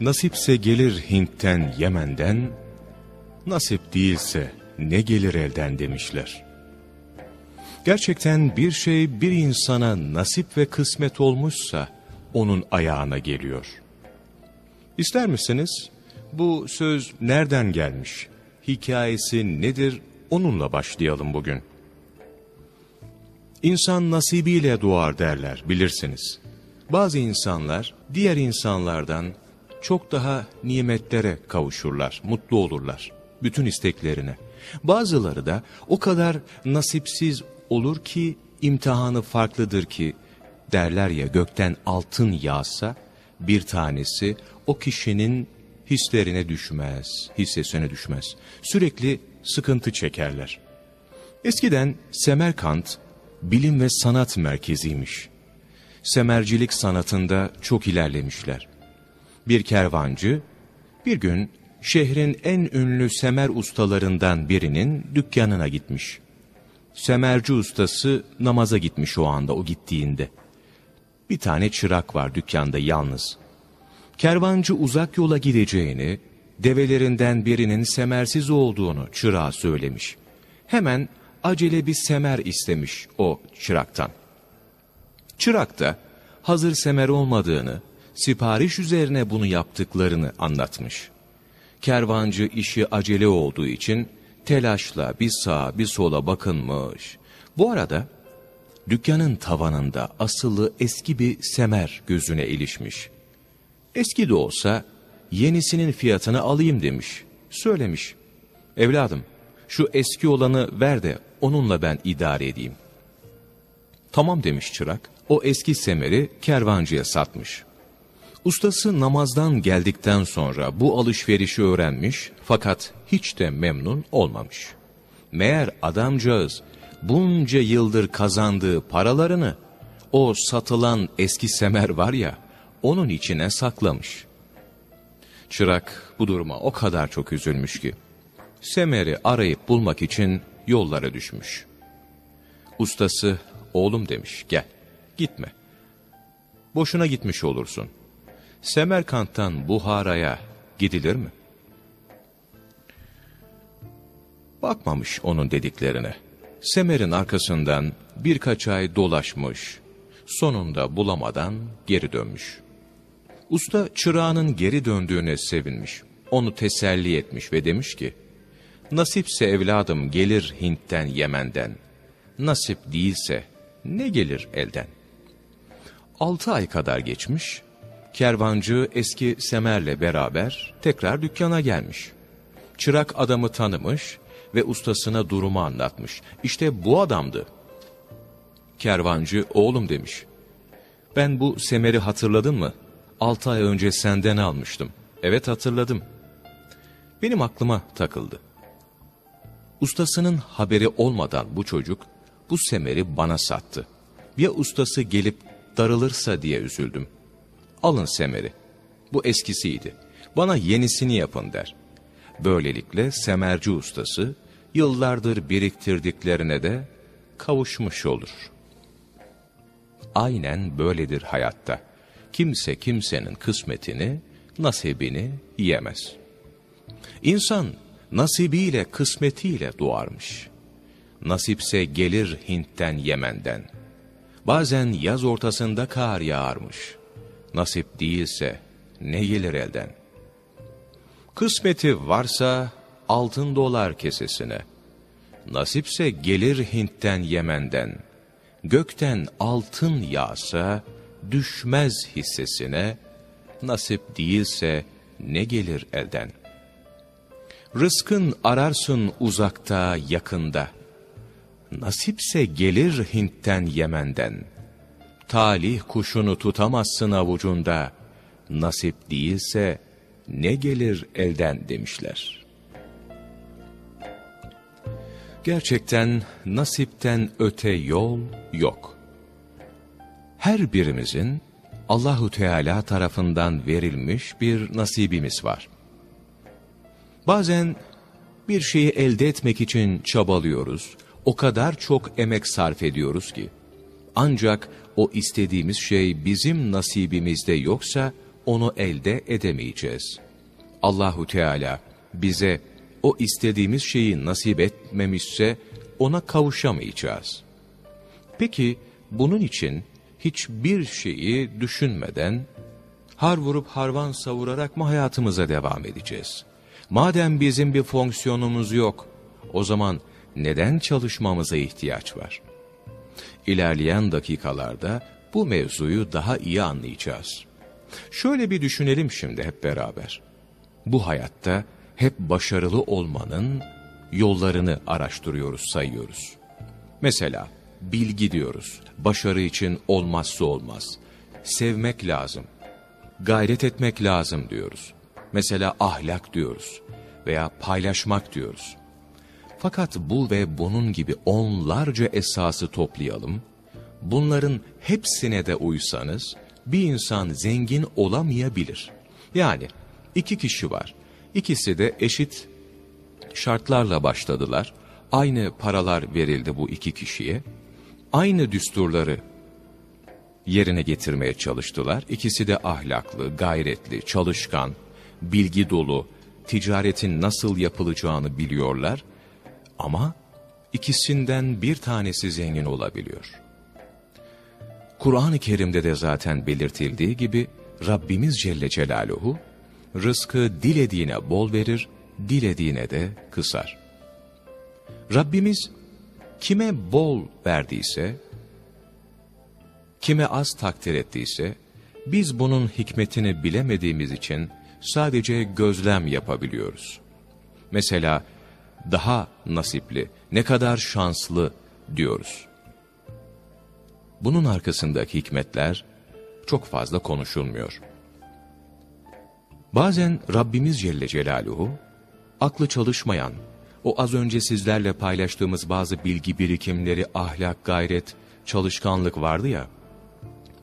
Nasipse gelir Hint'ten, Yemen'den, nasip değilse ne gelir elden demişler. Gerçekten bir şey bir insana nasip ve kısmet olmuşsa onun ayağına geliyor. İster misiniz? Bu söz nereden gelmiş? Hikayesi nedir? Onunla başlayalım bugün. İnsan nasibiyle doğar derler bilirsiniz. Bazı insanlar diğer insanlardan çok daha nimetlere kavuşurlar, mutlu olurlar. Bütün isteklerine. Bazıları da o kadar nasipsiz olur ki imtihanı farklıdır ki derler ya gökten altın yağsa bir tanesi o kişinin hislerine düşmez, hissesine düşmez. Sürekli sıkıntı çekerler. Eskiden Semerkant bilim ve sanat merkeziymiş. Semercilik sanatında çok ilerlemişler. Bir kervancı bir gün şehrin en ünlü semer ustalarından birinin dükkanına gitmiş. Semerci ustası namaza gitmiş o anda o gittiğinde. Bir tane çırak var dükkanda yalnız. Kervancı uzak yola gideceğini, develerinden birinin semersiz olduğunu çırağa söylemiş. Hemen acele bir semer istemiş o çıraktan. Çırak da hazır semer olmadığını, sipariş üzerine bunu yaptıklarını anlatmış. Kervancı işi acele olduğu için telaşla bir sağa bir sola bakınmış. Bu arada dükkanın tavanında asılı eski bir semer gözüne ilişmiş. Eski de olsa yenisinin fiyatını alayım demiş. Söylemiş. Evladım şu eski olanı ver de onunla ben idare edeyim. Tamam demiş çırak. O eski semeri kervancıya satmış. Ustası namazdan geldikten sonra bu alışverişi öğrenmiş fakat hiç de memnun olmamış. Meğer adamcağız bunca yıldır kazandığı paralarını o satılan eski semer var ya onun içine saklamış. Çırak bu duruma o kadar çok üzülmüş ki semeri arayıp bulmak için yollara düşmüş. Ustası oğlum demiş gel gitme. Boşuna gitmiş olursun. Semerkant'tan Buhara'ya gidilir mi? Bakmamış onun dediklerine. Semer'in arkasından birkaç ay dolaşmış. Sonunda bulamadan geri dönmüş. Usta çırağının geri döndüğüne sevinmiş. Onu teselli etmiş ve demiş ki, Nasipse evladım gelir Hint'ten Yemen'den. Nasip değilse ne gelir elden? Altı ay kadar geçmiş, kervancı eski Semer'le beraber tekrar dükkana gelmiş. Çırak adamı tanımış ve ustasına durumu anlatmış. İşte bu adamdı. Kervancı oğlum demiş. Ben bu Semer'i hatırladın mı? Altı ay önce senden almıştım. Evet hatırladım. Benim aklıma takıldı. Ustasının haberi olmadan bu çocuk bu semeri bana sattı. Ya ustası gelip darılırsa diye üzüldüm. Alın semeri. Bu eskisiydi. Bana yenisini yapın der. Böylelikle semerci ustası yıllardır biriktirdiklerine de kavuşmuş olur. Aynen böyledir hayatta. Kimse kimsenin kısmetini, nasibini yiyemez. İnsan nasibiyle kısmetiyle doğarmış. Nasipse gelir Hint'ten Yemen'den. Bazen yaz ortasında kar yağarmış. Nasip değilse ne gelir elden? Kısmeti varsa altın dolar kesesine. Nasipse gelir Hint'ten Yemen'den. Gökten altın yağsa düşmez hissesine. Nasip değilse ne gelir elden? Rızkın ararsın uzakta yakında. Nasipse gelir Hint'ten Yemen'den. Talih kuşunu tutamazsın avucunda. Nasip değilse ne gelir elden demişler. Gerçekten nasipten öte yol yok. Her birimizin Allahu Teala tarafından verilmiş bir nasibimiz var. Bazen bir şeyi elde etmek için çabalıyoruz. O kadar çok emek sarf ediyoruz ki. Ancak o istediğimiz şey bizim nasibimizde yoksa onu elde edemeyeceğiz. Allahu Teala bize o istediğimiz şeyi nasip etmemişse ona kavuşamayacağız. Peki bunun için hiçbir şeyi düşünmeden har vurup harvan savurarak mı hayatımıza devam edeceğiz? Madem bizim bir fonksiyonumuz yok, o zaman neden çalışmamıza ihtiyaç var? İlerleyen dakikalarda bu mevzuyu daha iyi anlayacağız. Şöyle bir düşünelim şimdi hep beraber. Bu hayatta hep başarılı olmanın yollarını araştırıyoruz, sayıyoruz. Mesela bilgi diyoruz. Başarı için olmazsa olmaz. Sevmek lazım. Gayret etmek lazım diyoruz. Mesela ahlak diyoruz veya paylaşmak diyoruz. Fakat bu ve bunun gibi onlarca esası toplayalım. Bunların hepsine de uysanız bir insan zengin olamayabilir. Yani iki kişi var. İkisi de eşit şartlarla başladılar. Aynı paralar verildi bu iki kişiye. Aynı düsturları yerine getirmeye çalıştılar. İkisi de ahlaklı, gayretli, çalışkan, bilgi dolu, ticaretin nasıl yapılacağını biliyorlar. Ama ikisinden bir tanesi zengin olabiliyor. Kur'an-ı Kerim'de de zaten belirtildiği gibi Rabbimiz Celle Celaluhu rızkı dilediğine bol verir, dilediğine de kısar. Rabbimiz kime bol verdiyse, kime az takdir ettiyse, biz bunun hikmetini bilemediğimiz için sadece gözlem yapabiliyoruz. Mesela daha nasipli, ne kadar şanslı diyoruz. Bunun arkasındaki hikmetler çok fazla konuşulmuyor. Bazen Rabbimiz Celle Celaluhu, aklı çalışmayan, o az önce sizlerle paylaştığımız bazı bilgi birikimleri, ahlak, gayret, çalışkanlık vardı ya,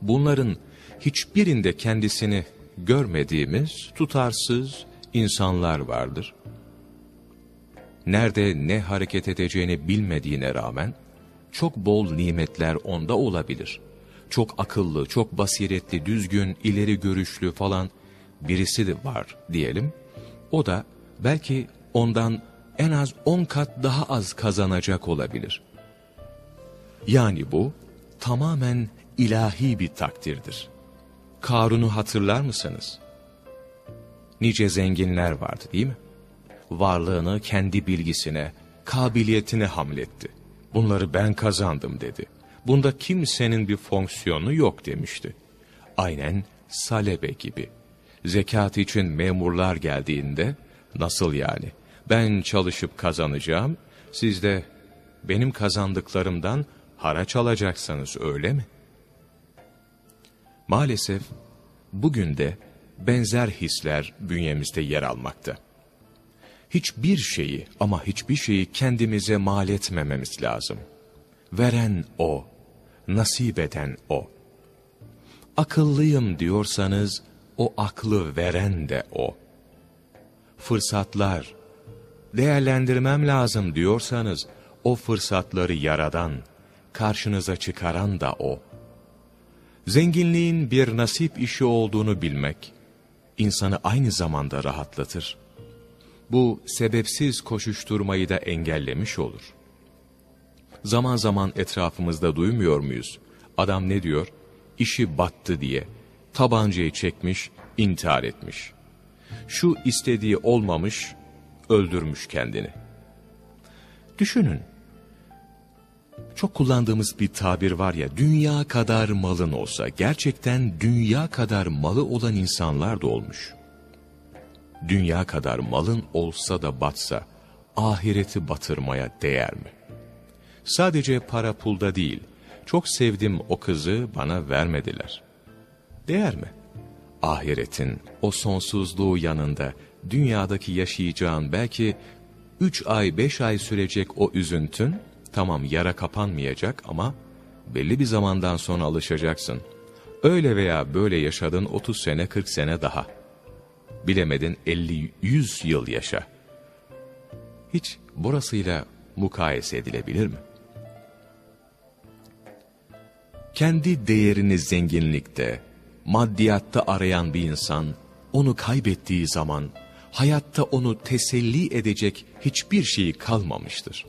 bunların hiçbirinde kendisini görmediğimiz tutarsız insanlar vardır. Nerede ne hareket edeceğini bilmediğine rağmen, çok bol nimetler onda olabilir. Çok akıllı, çok basiretli, düzgün, ileri görüşlü falan birisi de var diyelim. O da belki ondan en az on kat daha az kazanacak olabilir. Yani bu tamamen ilahi bir takdirdir. Karun'u hatırlar mısınız? Nice zenginler vardı değil mi? Varlığını kendi bilgisine, kabiliyetine hamletti. Bunları ben kazandım dedi. Bunda kimsenin bir fonksiyonu yok demişti. Aynen salebe gibi. Zekat için memurlar geldiğinde nasıl yani? Ben çalışıp kazanacağım, siz de benim kazandıklarımdan haraç alacaksınız öyle mi? Maalesef bugün de benzer hisler bünyemizde yer almakta. Hiçbir şeyi ama hiçbir şeyi kendimize mal etmememiz lazım. Veren O, nasip eden O. Akıllıyım diyorsanız o aklı veren de O. Fırsatlar, değerlendirmem lazım diyorsanız o fırsatları yaradan, karşınıza çıkaran da O. Zenginliğin bir nasip işi olduğunu bilmek, insanı aynı zamanda rahatlatır. Bu sebepsiz koşuşturmayı da engellemiş olur. Zaman zaman etrafımızda duymuyor muyuz? Adam ne diyor? İşi battı diye. Tabancayı çekmiş, intihar etmiş. Şu istediği olmamış, öldürmüş kendini. Düşünün, çok kullandığımız bir tabir var ya, dünya kadar malın olsa, gerçekten dünya kadar malı olan insanlar da olmuş. Dünya kadar malın olsa da batsa, ahireti batırmaya değer mi? Sadece para pulda değil, çok sevdim o kızı bana vermediler. Değer mi? Ahiretin o sonsuzluğu yanında, dünyadaki yaşayacağın belki üç ay beş ay sürecek o üzüntün, Tamam yara kapanmayacak ama belli bir zamandan sonra alışacaksın. Öyle veya böyle yaşadın 30 sene 40 sene daha. Bilemedin 50-100 yıl yaşa. Hiç burasıyla mukayese edilebilir mi? Kendi değerini zenginlikte, maddiyatta arayan bir insan, onu kaybettiği zaman, hayatta onu teselli edecek hiçbir şeyi kalmamıştır.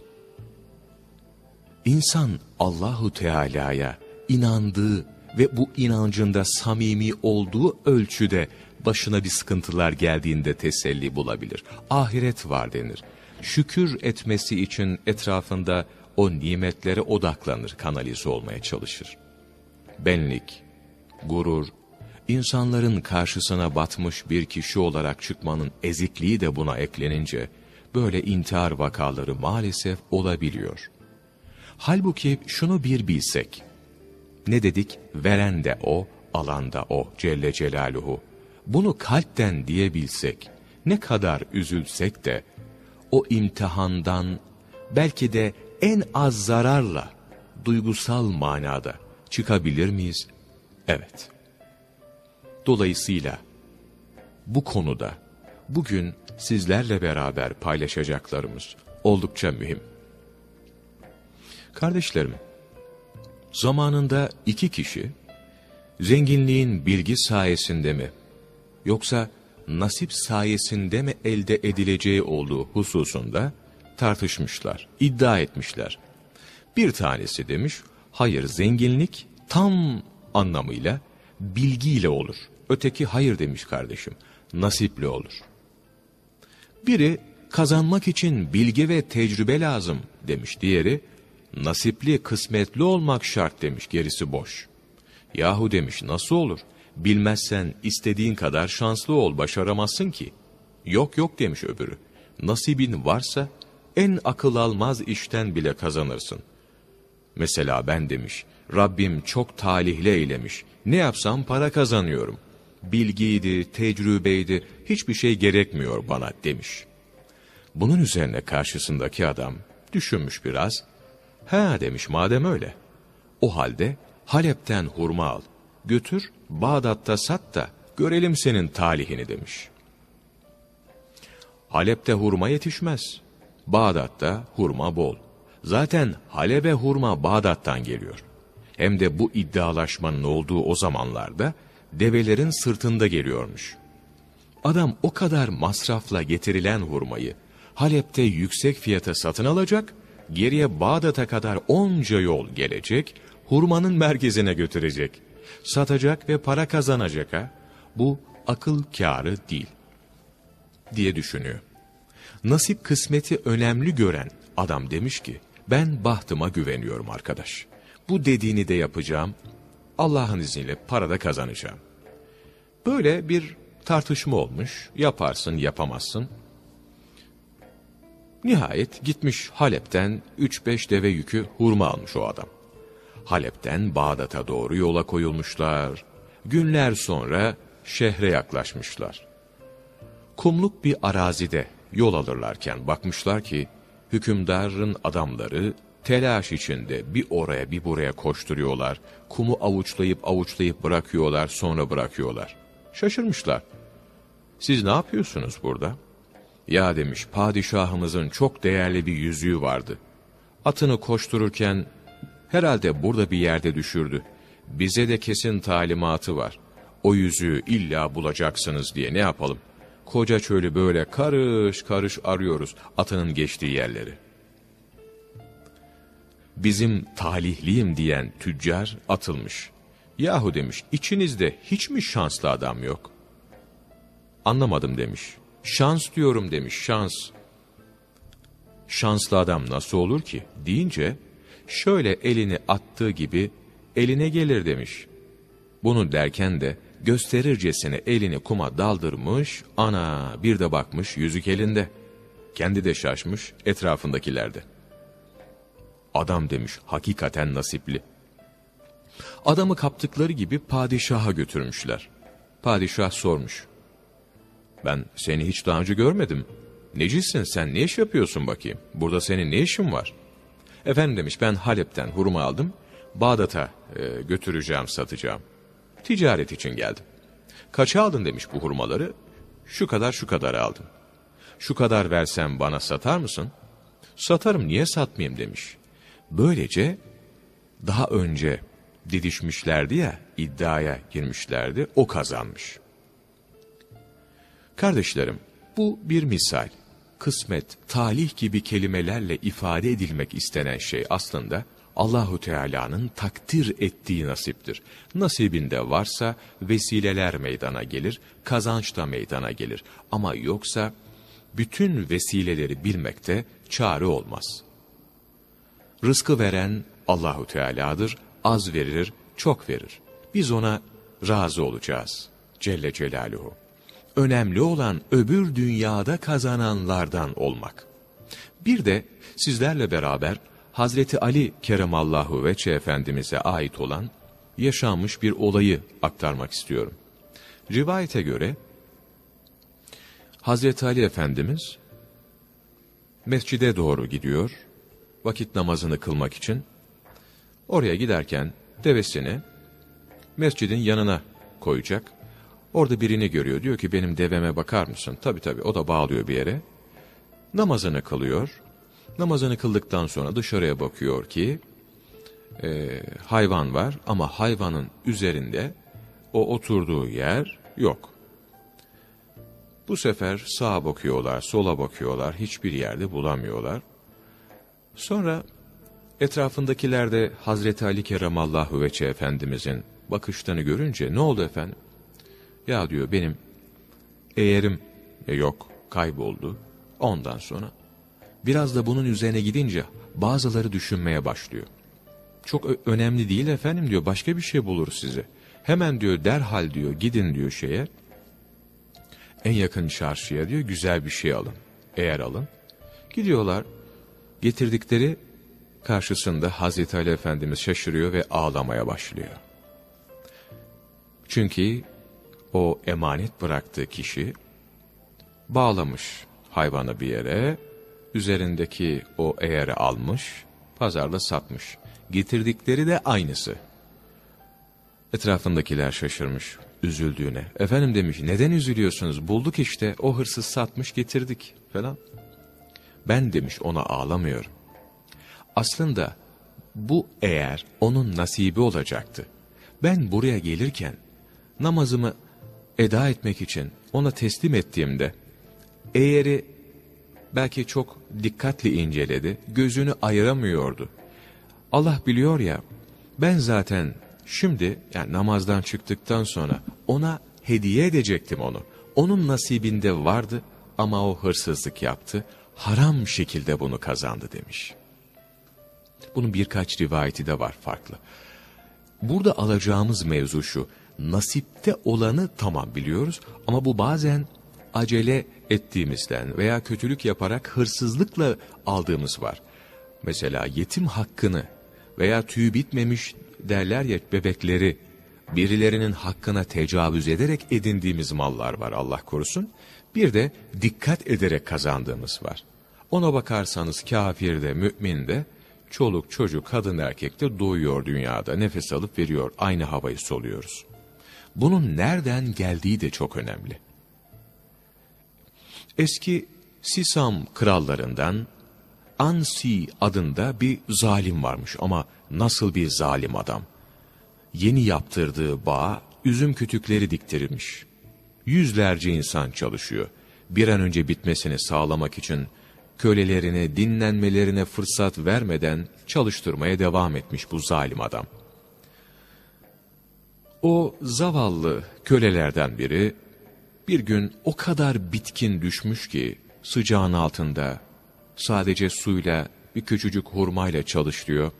İnsan Allahu Teala'ya inandığı ve bu inancında samimi olduğu ölçüde başına bir sıkıntılar geldiğinde teselli bulabilir. Ahiret var denir. Şükür etmesi için etrafında o nimetlere odaklanır, kanalize olmaya çalışır. Benlik, gurur, insanların karşısına batmış bir kişi olarak çıkmanın ezikliği de buna eklenince, böyle intihar vakaları maalesef olabiliyor. Halbuki şunu bir bilsek, ne dedik? Veren de o, alan da o Celle Celaluhu. Bunu kalpten diyebilsek, ne kadar üzülsek de, o imtihandan belki de en az zararla, duygusal manada çıkabilir miyiz? Evet. Dolayısıyla bu konuda bugün sizlerle beraber paylaşacaklarımız oldukça mühim. Kardeşlerim, zamanında iki kişi zenginliğin bilgi sayesinde mi yoksa nasip sayesinde mi elde edileceği olduğu hususunda tartışmışlar, iddia etmişler. Bir tanesi demiş, hayır zenginlik tam anlamıyla bilgiyle olur. Öteki hayır demiş kardeşim, nasiple olur. Biri kazanmak için bilgi ve tecrübe lazım demiş. Diğeri nasipli, kısmetli olmak şart demiş. Gerisi boş. Yahu demiş nasıl olur? Bilmezsen istediğin kadar şanslı ol, başaramazsın ki. Yok yok demiş öbürü. Nasibin varsa en akıl almaz işten bile kazanırsın. Mesela ben demiş, Rabbim çok talihli eylemiş. Ne yapsam para kazanıyorum. Bilgiydi, tecrübeydi, hiçbir şey gerekmiyor bana demiş. Bunun üzerine karşısındaki adam düşünmüş biraz. Ha demiş madem öyle. O halde Halep'ten hurma al. Götür Bağdat'ta sat da görelim senin talihini demiş. Halep'te hurma yetişmez. Bağdat'ta hurma bol. Zaten Halep'e hurma Bağdat'tan geliyor. Hem de bu iddialaşmanın olduğu o zamanlarda develerin sırtında geliyormuş. Adam o kadar masrafla getirilen hurmayı Halep'te yüksek fiyata satın alacak, geriye Bağdat'a kadar onca yol gelecek, hurmanın merkezine götürecek. Satacak ve para kazanacak ha. Bu akıl kârı değil. Diye düşünüyor. Nasip kısmeti önemli gören adam demiş ki, ben bahtıma güveniyorum arkadaş. Bu dediğini de yapacağım. Allah'ın izniyle parada kazanacağım. Böyle bir tartışma olmuş. Yaparsın, yapamazsın. Nihayet gitmiş Halep'ten 3-5 deve yükü hurma almış o adam. Halep'ten Bağdat'a doğru yola koyulmuşlar. Günler sonra şehre yaklaşmışlar. Kumluk bir arazide yol alırlarken bakmışlar ki hükümdarın adamları telaş içinde bir oraya bir buraya koşturuyorlar. Kumu avuçlayıp avuçlayıp bırakıyorlar sonra bırakıyorlar. Şaşırmışlar. Siz ne yapıyorsunuz burada? Ya demiş padişahımızın çok değerli bir yüzüğü vardı. Atını koştururken herhalde burada bir yerde düşürdü. Bize de kesin talimatı var. O yüzüğü illa bulacaksınız diye ne yapalım? Koca çölü böyle karış karış arıyoruz atının geçtiği yerleri. Bizim talihliyim diyen tüccar atılmış. Yahu demiş içinizde hiç mi şanslı adam yok? Anlamadım demiş. Şans diyorum demiş şans. Şanslı adam nasıl olur ki deyince şöyle elini attığı gibi eline gelir demiş. Bunu derken de gösterircesine elini kuma daldırmış, ana bir de bakmış yüzük elinde. Kendi de şaşmış etrafındakilerde. Adam demiş hakikaten nasipli. Adamı kaptıkları gibi padişaha götürmüşler. Padişah sormuş. Ben seni hiç daha önce görmedim. Necisin sen ne iş yapıyorsun bakayım? Burada senin ne işin var? Efendim demiş ben Halep'ten hurma aldım. Bağdat'a e, götüreceğim satacağım. Ticaret için geldim. Kaça aldın demiş bu hurmaları? Şu kadar şu kadar aldım. Şu kadar versem bana satar mısın? Satarım niye satmayayım demiş. Böylece daha önce didişmişlerdi ya iddiaya girmişlerdi. O kazanmış. Kardeşlerim, bu bir misal. Kısmet, talih gibi kelimelerle ifade edilmek istenen şey aslında Allahu Teala'nın takdir ettiği nasiptir. Nasibinde varsa vesileler meydana gelir, kazanç da meydana gelir. Ama yoksa bütün vesileleri bilmekte çare olmaz. Rızkı veren Allahu Teala'dır, az verir, çok verir. Biz ona razı olacağız. Celle Celaluhu. Önemli olan öbür dünyada kazananlardan olmak. Bir de sizlerle beraber Hazreti Ali Keremallahu Veçe Efendimiz'e ait olan yaşanmış bir olayı aktarmak istiyorum. Rivayete göre Hazreti Ali Efendimiz mescide doğru gidiyor, vakit namazını kılmak için. Oraya giderken devesini mescidin yanına koyacak. Orada birini görüyor. Diyor ki benim deveme bakar mısın? Tabii tabii o da bağlıyor bir yere. Namazını kılıyor. Namazını kıldıktan sonra dışarıya bakıyor ki e, hayvan var ama hayvanın üzerinde o oturduğu yer yok. Bu sefer sağa bakıyorlar, sola bakıyorlar, hiçbir yerde bulamıyorlar. Sonra etrafındakiler de Hazreti Ali Keremallahu Veçe Efendimizin bakışlarını görünce ne oldu efendim? Ya diyor benim eğerim e, yok, kayboldu. Ondan sonra biraz da bunun üzerine gidince bazıları düşünmeye başlıyor. Çok önemli değil efendim diyor başka bir şey bulur size. Hemen diyor derhal diyor gidin diyor şeye. En yakın çarşıya diyor güzel bir şey alın. Eğer alın. Gidiyorlar getirdikleri karşısında Hazreti Ali Efendimiz şaşırıyor ve ağlamaya başlıyor. Çünkü o emanet bıraktığı kişi bağlamış hayvanı bir yere, üzerindeki o eğeri almış, pazarda satmış. Getirdikleri de aynısı. Etrafındakiler şaşırmış, üzüldüğüne. Efendim demiş, neden üzülüyorsunuz? Bulduk işte, o hırsız satmış getirdik falan. Ben demiş ona ağlamıyorum. Aslında bu eğer onun nasibi olacaktı. Ben buraya gelirken namazımı eda etmek için ona teslim ettiğimde eğeri belki çok dikkatli inceledi, gözünü ayıramıyordu. Allah biliyor ya, ben zaten şimdi yani namazdan çıktıktan sonra ona hediye edecektim onu. Onun nasibinde vardı ama o hırsızlık yaptı, haram şekilde bunu kazandı demiş. Bunun birkaç rivayeti de var farklı. Burada alacağımız mevzu şu, nasipte olanı tamam biliyoruz ama bu bazen acele ettiğimizden veya kötülük yaparak hırsızlıkla aldığımız var. Mesela yetim hakkını veya tüy bitmemiş derler ya bebekleri birilerinin hakkına tecavüz ederek edindiğimiz mallar var Allah korusun. Bir de dikkat ederek kazandığımız var. Ona bakarsanız kafirde, müminde, çoluk, çocuk, kadın, erkek de doğuyor dünyada. Nefes alıp veriyor. Aynı havayı soluyoruz. Bunun nereden geldiği de çok önemli. Eski Sisam krallarından Ansi adında bir zalim varmış ama nasıl bir zalim adam. Yeni yaptırdığı bağ üzüm kütükleri diktirilmiş. Yüzlerce insan çalışıyor. Bir an önce bitmesini sağlamak için kölelerine dinlenmelerine fırsat vermeden çalıştırmaya devam etmiş bu zalim adam. O zavallı kölelerden biri bir gün o kadar bitkin düşmüş ki sıcağın altında sadece suyla bir küçücük hurmayla çalışıyor.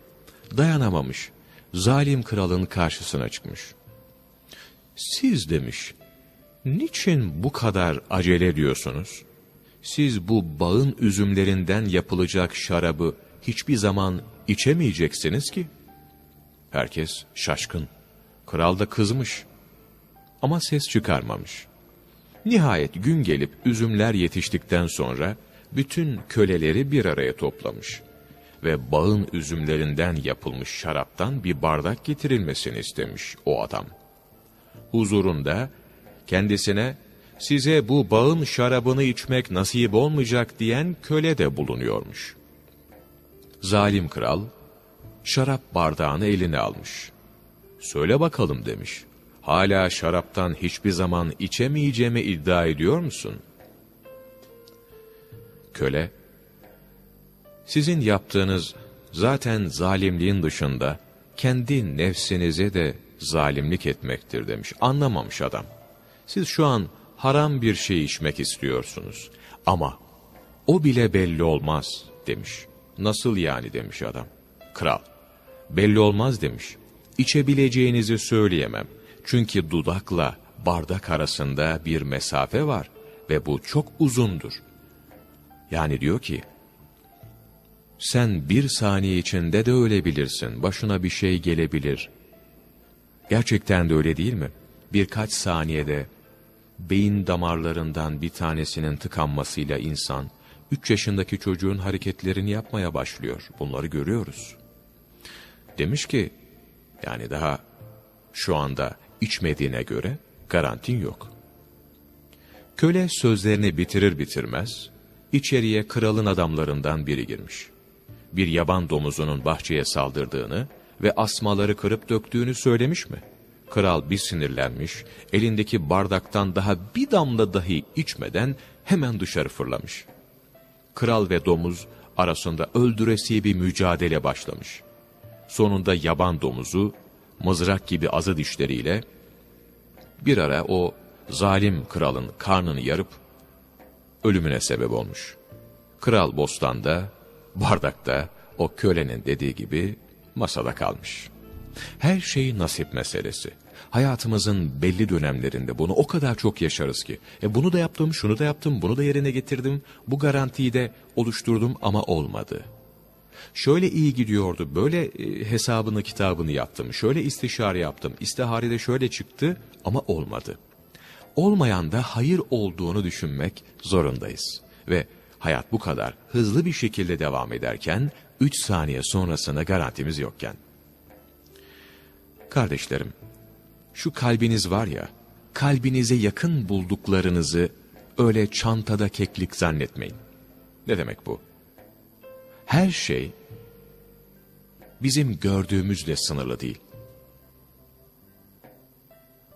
Dayanamamış. Zalim kralın karşısına çıkmış. Siz demiş, niçin bu kadar acele ediyorsunuz? Siz bu bağın üzümlerinden yapılacak şarabı hiçbir zaman içemeyeceksiniz ki. Herkes şaşkın. Kral da kızmış. Ama ses çıkarmamış. Nihayet gün gelip üzümler yetiştikten sonra bütün köleleri bir araya toplamış ve bağın üzümlerinden yapılmış şaraptan bir bardak getirilmesini istemiş o adam. Huzurunda kendisine size bu bağın şarabını içmek nasip olmayacak diyen köle de bulunuyormuş. Zalim kral şarap bardağını eline almış Söyle bakalım demiş. Hala şaraptan hiçbir zaman içemeyeceğimi iddia ediyor musun? Köle, sizin yaptığınız zaten zalimliğin dışında kendi nefsinize de zalimlik etmektir demiş. Anlamamış adam. Siz şu an haram bir şey içmek istiyorsunuz. Ama o bile belli olmaz demiş. Nasıl yani demiş adam. Kral, belli olmaz demiş. İçebileceğinizi söyleyemem. Çünkü dudakla bardak arasında bir mesafe var ve bu çok uzundur. Yani diyor ki, sen bir saniye içinde de ölebilirsin, başına bir şey gelebilir. Gerçekten de öyle değil mi? Birkaç saniyede beyin damarlarından bir tanesinin tıkanmasıyla insan, üç yaşındaki çocuğun hareketlerini yapmaya başlıyor. Bunları görüyoruz. Demiş ki, yani daha şu anda içmediğine göre garantin yok. Köle sözlerini bitirir bitirmez, içeriye kralın adamlarından biri girmiş. Bir yaban domuzunun bahçeye saldırdığını ve asmaları kırıp döktüğünü söylemiş mi? Kral bir sinirlenmiş, elindeki bardaktan daha bir damla dahi içmeden hemen dışarı fırlamış. Kral ve domuz arasında öldüresiye bir mücadele başlamış. Sonunda yaban domuzu mızrak gibi azı dişleriyle bir ara o zalim kralın karnını yarıp ölümüne sebep olmuş. Kral bostanda, bardakta o kölenin dediği gibi masada kalmış. Her şey nasip meselesi. Hayatımızın belli dönemlerinde bunu o kadar çok yaşarız ki. E bunu da yaptım, şunu da yaptım, bunu da yerine getirdim, bu garantiyi de oluşturdum ama olmadı. Şöyle iyi gidiyordu, böyle e, hesabını kitabını yaptım, şöyle istişare yaptım, istiharede şöyle çıktı ama olmadı. Olmayan da hayır olduğunu düşünmek zorundayız. Ve hayat bu kadar hızlı bir şekilde devam ederken, 3 saniye sonrasında garantimiz yokken. Kardeşlerim, şu kalbiniz var ya, kalbinize yakın bulduklarınızı öyle çantada keklik zannetmeyin. Ne demek bu? Her şey bizim gördüğümüzle sınırlı değil.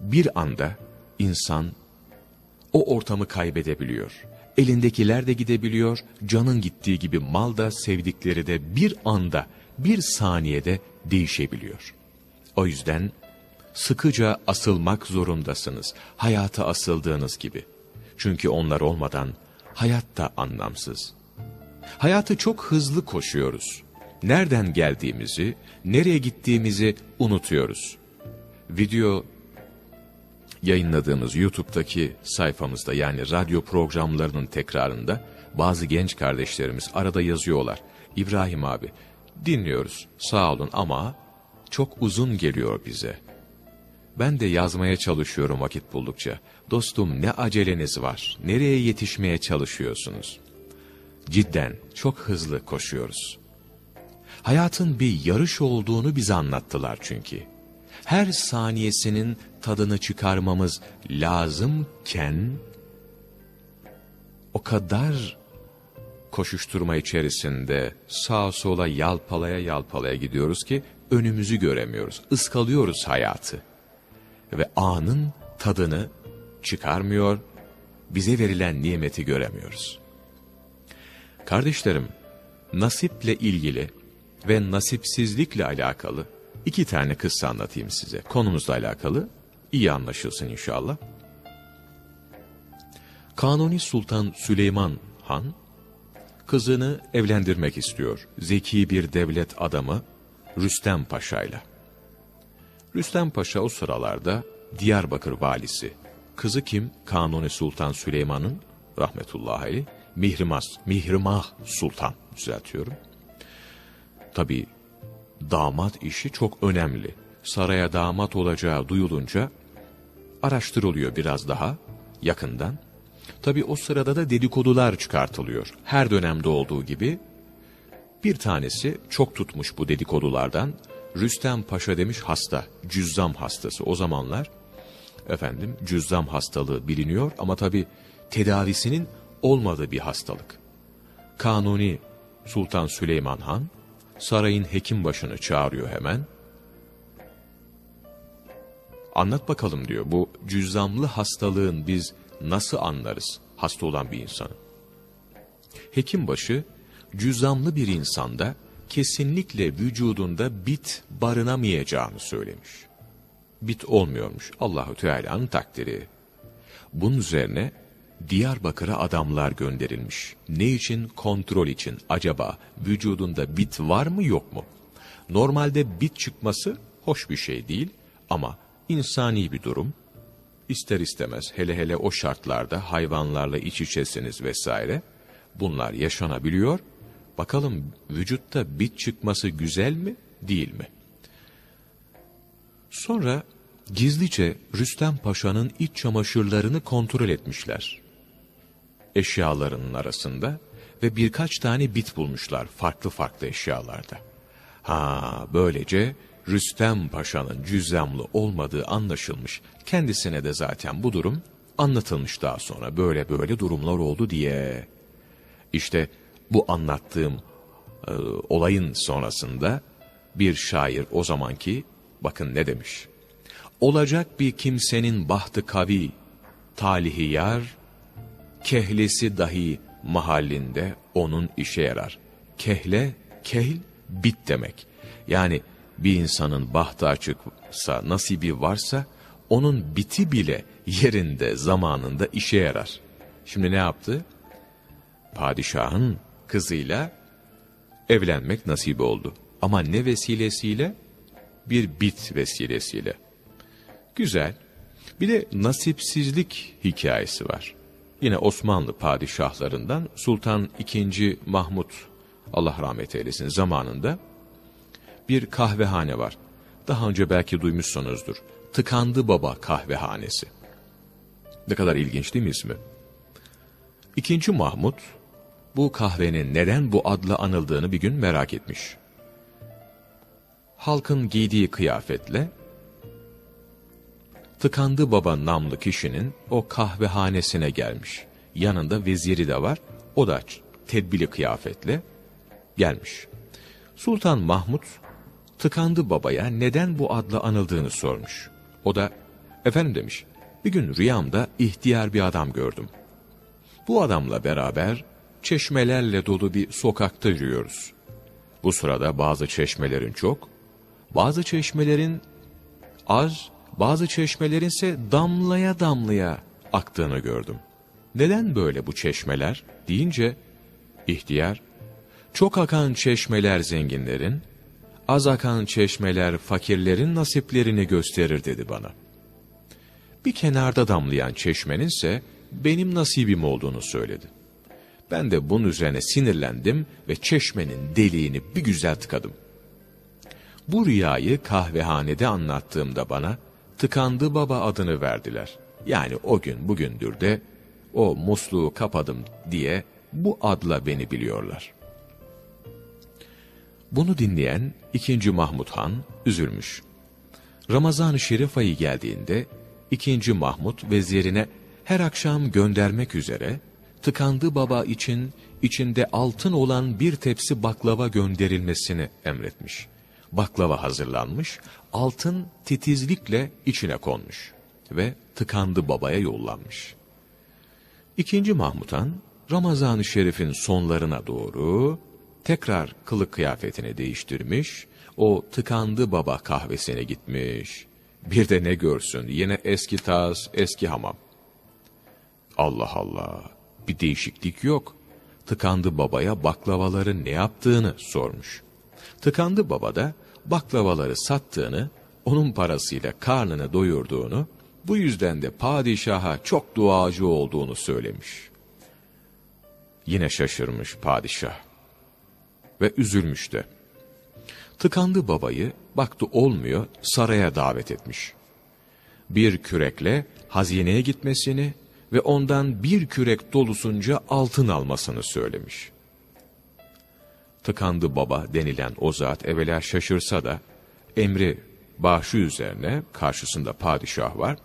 Bir anda insan o ortamı kaybedebiliyor. Elindekiler de gidebiliyor, canın gittiği gibi mal da sevdikleri de bir anda, bir saniyede değişebiliyor. O yüzden sıkıca asılmak zorundasınız. Hayata asıldığınız gibi. Çünkü onlar olmadan hayat da anlamsız. Hayatı çok hızlı koşuyoruz. Nereden geldiğimizi, nereye gittiğimizi unutuyoruz. Video yayınladığımız YouTube'daki sayfamızda yani radyo programlarının tekrarında bazı genç kardeşlerimiz arada yazıyorlar. İbrahim abi dinliyoruz sağ olun ama çok uzun geliyor bize. Ben de yazmaya çalışıyorum vakit buldukça. Dostum ne aceleniz var? Nereye yetişmeye çalışıyorsunuz? Cidden çok hızlı koşuyoruz. Hayatın bir yarış olduğunu bize anlattılar çünkü. Her saniyesinin tadını çıkarmamız lazımken o kadar koşuşturma içerisinde sağa sola yalpalaya yalpalaya gidiyoruz ki önümüzü göremiyoruz. Iskalıyoruz hayatı. Ve anın tadını çıkarmıyor, bize verilen nimeti göremiyoruz. Kardeşlerim, nasiple ilgili ve nasipsizlikle alakalı iki tane kıssa anlatayım size. Konumuzla alakalı, iyi anlaşılsın inşallah. Kanuni Sultan Süleyman Han, kızını evlendirmek istiyor. Zeki bir devlet adamı Rüstem Paşa ile. Rüstem Paşa o sıralarda Diyarbakır valisi. Kızı kim? Kanuni Sultan Süleyman'ın rahmetullahi aleyh Mihrimaz, Mihrimah Sultan düzeltiyorum. Tabi damat işi çok önemli. Saraya damat olacağı duyulunca araştırılıyor biraz daha yakından. Tabi o sırada da dedikodular çıkartılıyor. Her dönemde olduğu gibi bir tanesi çok tutmuş bu dedikodulardan. Rüstem Paşa demiş hasta, cüzzam hastası. O zamanlar efendim cüzzam hastalığı biliniyor ama tabi tedavisinin olmadığı bir hastalık. Kanuni Sultan Süleyman Han sarayın hekim başını çağırıyor hemen. Anlat bakalım diyor. Bu cüzzamlı hastalığın biz nasıl anlarız hasta olan bir insanı? Hekimbaşı cüzzamlı bir insanda kesinlikle vücudunda bit barınamayacağını söylemiş. Bit olmuyormuş Allahu Teala'nın takdiri. Bunun üzerine Diyarbakır'a adamlar gönderilmiş. Ne için? Kontrol için. Acaba vücudunda bit var mı yok mu? Normalde bit çıkması hoş bir şey değil ama insani bir durum. İster istemez hele hele o şartlarda hayvanlarla iç içesiniz vesaire. Bunlar yaşanabiliyor. Bakalım vücutta bit çıkması güzel mi değil mi? Sonra gizlice Rüstem Paşa'nın iç çamaşırlarını kontrol etmişler. Eşyalarının arasında ve birkaç tane bit bulmuşlar farklı farklı eşyalarda. Ha böylece Rüstem Paşa'nın cüzzamlı olmadığı anlaşılmış. Kendisine de zaten bu durum anlatılmış daha sonra. Böyle böyle durumlar oldu diye. İşte bu anlattığım e, olayın sonrasında bir şair o zamanki bakın ne demiş. Olacak bir kimsenin bahtı kavi, talihi yar, kehlesi dahi mahallinde onun işe yarar. Kehle, kehl, bit demek. Yani bir insanın bahtı açıksa, nasibi varsa, onun biti bile yerinde, zamanında işe yarar. Şimdi ne yaptı? Padişahın kızıyla evlenmek nasip oldu. Ama ne vesilesiyle? Bir bit vesilesiyle. Güzel. Bir de nasipsizlik hikayesi var. Yine Osmanlı padişahlarından Sultan II. Mahmut Allah rahmet eylesin zamanında bir kahvehane var. Daha önce belki duymuşsunuzdur. Tıkandı Baba kahvehanesi. Ne kadar ilginç değil mi ismi? İkinci Mahmut bu kahvenin neden bu adla anıldığını bir gün merak etmiş. Halkın giydiği kıyafetle Tıkandı Baba namlı kişinin o kahvehanesine gelmiş. Yanında veziri de var. O da tedbili kıyafetle gelmiş. Sultan Mahmut tıkandı babaya neden bu adla anıldığını sormuş. O da efendim demiş bir gün rüyamda ihtiyar bir adam gördüm. Bu adamla beraber çeşmelerle dolu bir sokakta yürüyoruz. Bu sırada bazı çeşmelerin çok, bazı çeşmelerin az, bazı çeşmelerin ise damlaya damlaya aktığını gördüm. Neden böyle bu çeşmeler deyince ihtiyar, çok akan çeşmeler zenginlerin, az akan çeşmeler fakirlerin nasiplerini gösterir dedi bana. Bir kenarda damlayan çeşmenin ise benim nasibim olduğunu söyledi. Ben de bunun üzerine sinirlendim ve çeşmenin deliğini bir güzel tıkadım. Bu rüyayı kahvehanede anlattığımda bana tıkandı baba adını verdiler. Yani o gün bugündür de o musluğu kapadım diye bu adla beni biliyorlar. Bunu dinleyen 2. Mahmud Han üzülmüş. Ramazan-ı Şerif ayı geldiğinde 2. Mahmud vezirine her akşam göndermek üzere tıkandı baba için içinde altın olan bir tepsi baklava gönderilmesini emretmiş. Baklava hazırlanmış, altın titizlikle içine konmuş ve tıkandı babaya yollanmış. İkinci Mahmud Han, Ramazan-ı Şerif'in sonlarına doğru tekrar kılık kıyafetini değiştirmiş, o tıkandı baba kahvesine gitmiş. Bir de ne görsün yine eski taz, eski hamam. Allah Allah, bir değişiklik yok. Tıkandı babaya baklavaları ne yaptığını sormuş. Tıkandı baba da baklavaları sattığını, onun parasıyla karnını doyurduğunu, bu yüzden de padişaha çok duacı olduğunu söylemiş. Yine şaşırmış padişah ve üzülmüş de. Tıkandı babayı, baktı olmuyor, saraya davet etmiş. Bir kürekle hazineye gitmesini ve ondan bir kürek dolusunca altın almasını söylemiş. Tıkandı baba denilen o zat evvela şaşırsa da, emri başı üzerine karşısında padişah var,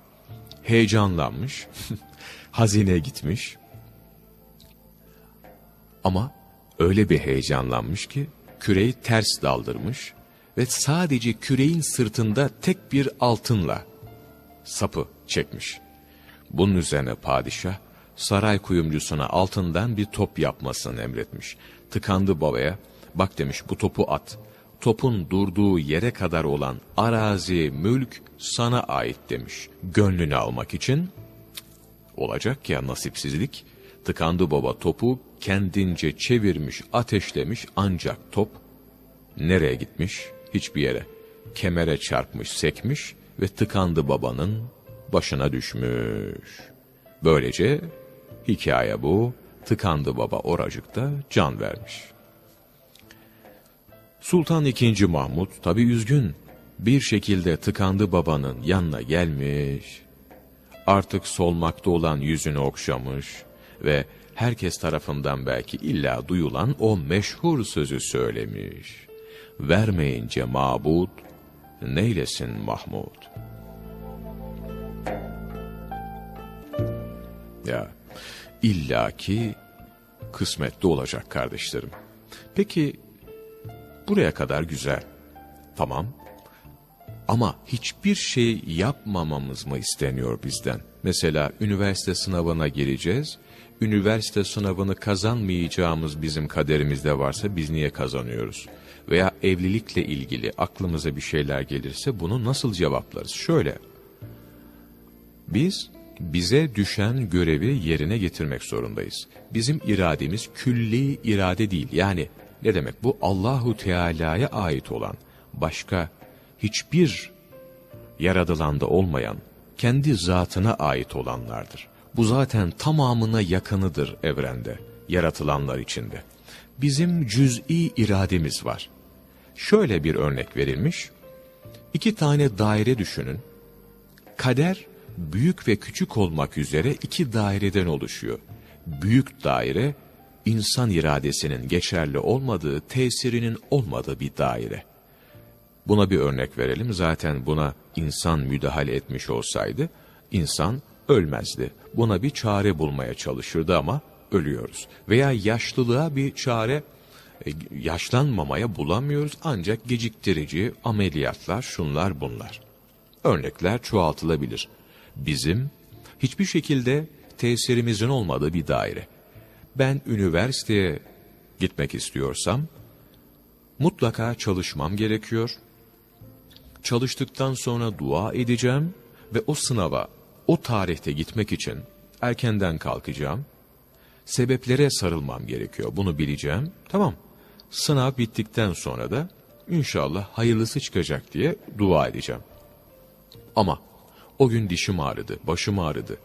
heyecanlanmış, hazineye gitmiş. Ama öyle bir heyecanlanmış ki küreyi ters daldırmış ve sadece küreğin sırtında tek bir altınla sapı çekmiş. Bunun üzerine padişah saray kuyumcusuna altından bir top yapmasını emretmiş. Tıkandı babaya, bak demiş bu topu at. Topun durduğu yere kadar olan arazi, mülk sana ait demiş. Gönlünü almak için olacak ya nasipsizlik. Tıkandı baba topu kendince çevirmiş, ateşlemiş ancak top nereye gitmiş? Hiçbir yere. Kemere çarpmış, sekmiş ve tıkandı babanın başına düşmüş. Böylece hikaye bu. Tıkandı baba oracıkta can vermiş. Sultan II. Mahmud tabi üzgün. Bir şekilde tıkandı babanın yanına gelmiş. Artık solmakta olan yüzünü okşamış ve herkes tarafından belki illa duyulan o meşhur sözü söylemiş. Vermeyince mabut, neylesin Mahmud? Ya illaki kısmetli olacak kardeşlerim. Peki buraya kadar güzel. Tamam. Ama hiçbir şey yapmamamız mı isteniyor bizden? Mesela üniversite sınavına gireceğiz. Üniversite sınavını kazanmayacağımız bizim kaderimizde varsa biz niye kazanıyoruz? Veya evlilikle ilgili aklımıza bir şeyler gelirse bunu nasıl cevaplarız? Şöyle. Biz bize düşen görevi yerine getirmek zorundayız. Bizim irademiz külli irade değil. Yani ne demek bu? Allahu Teala'ya ait olan başka hiçbir yaradılanda olmayan kendi zatına ait olanlardır. Bu zaten tamamına yakınıdır evrende, yaratılanlar içinde. Bizim cüz'i irademiz var. Şöyle bir örnek verilmiş. İki tane daire düşünün. Kader büyük ve küçük olmak üzere iki daireden oluşuyor. Büyük daire, insan iradesinin geçerli olmadığı, tesirinin olmadığı bir daire. Buna bir örnek verelim. Zaten buna insan müdahale etmiş olsaydı, insan ölmezdi. Buna bir çare bulmaya çalışırdı ama ölüyoruz. Veya yaşlılığa bir çare, e, yaşlanmamaya bulamıyoruz ancak geciktirici ameliyatlar, şunlar bunlar. Örnekler çoğaltılabilir bizim hiçbir şekilde tesirimizin olmadığı bir daire. Ben üniversiteye gitmek istiyorsam mutlaka çalışmam gerekiyor. Çalıştıktan sonra dua edeceğim ve o sınava o tarihte gitmek için erkenden kalkacağım. Sebeplere sarılmam gerekiyor. Bunu bileceğim. Tamam. Sınav bittikten sonra da inşallah hayırlısı çıkacak diye dua edeceğim. Ama o gün dişim ağrıdı, başım ağrıdı.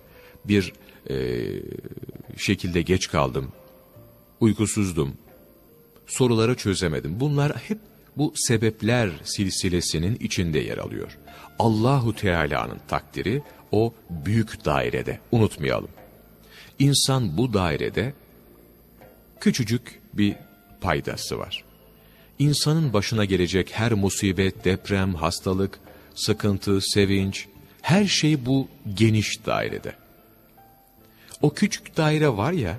Bir e, şekilde geç kaldım. Uykusuzdum. Soruları çözemedim. Bunlar hep bu sebepler silsilesinin içinde yer alıyor. Allahu Teala'nın takdiri o büyük dairede. Unutmayalım. İnsan bu dairede küçücük bir paydası var. İnsanın başına gelecek her musibet, deprem, hastalık, sıkıntı, sevinç, her şey bu geniş dairede. O küçük daire var ya,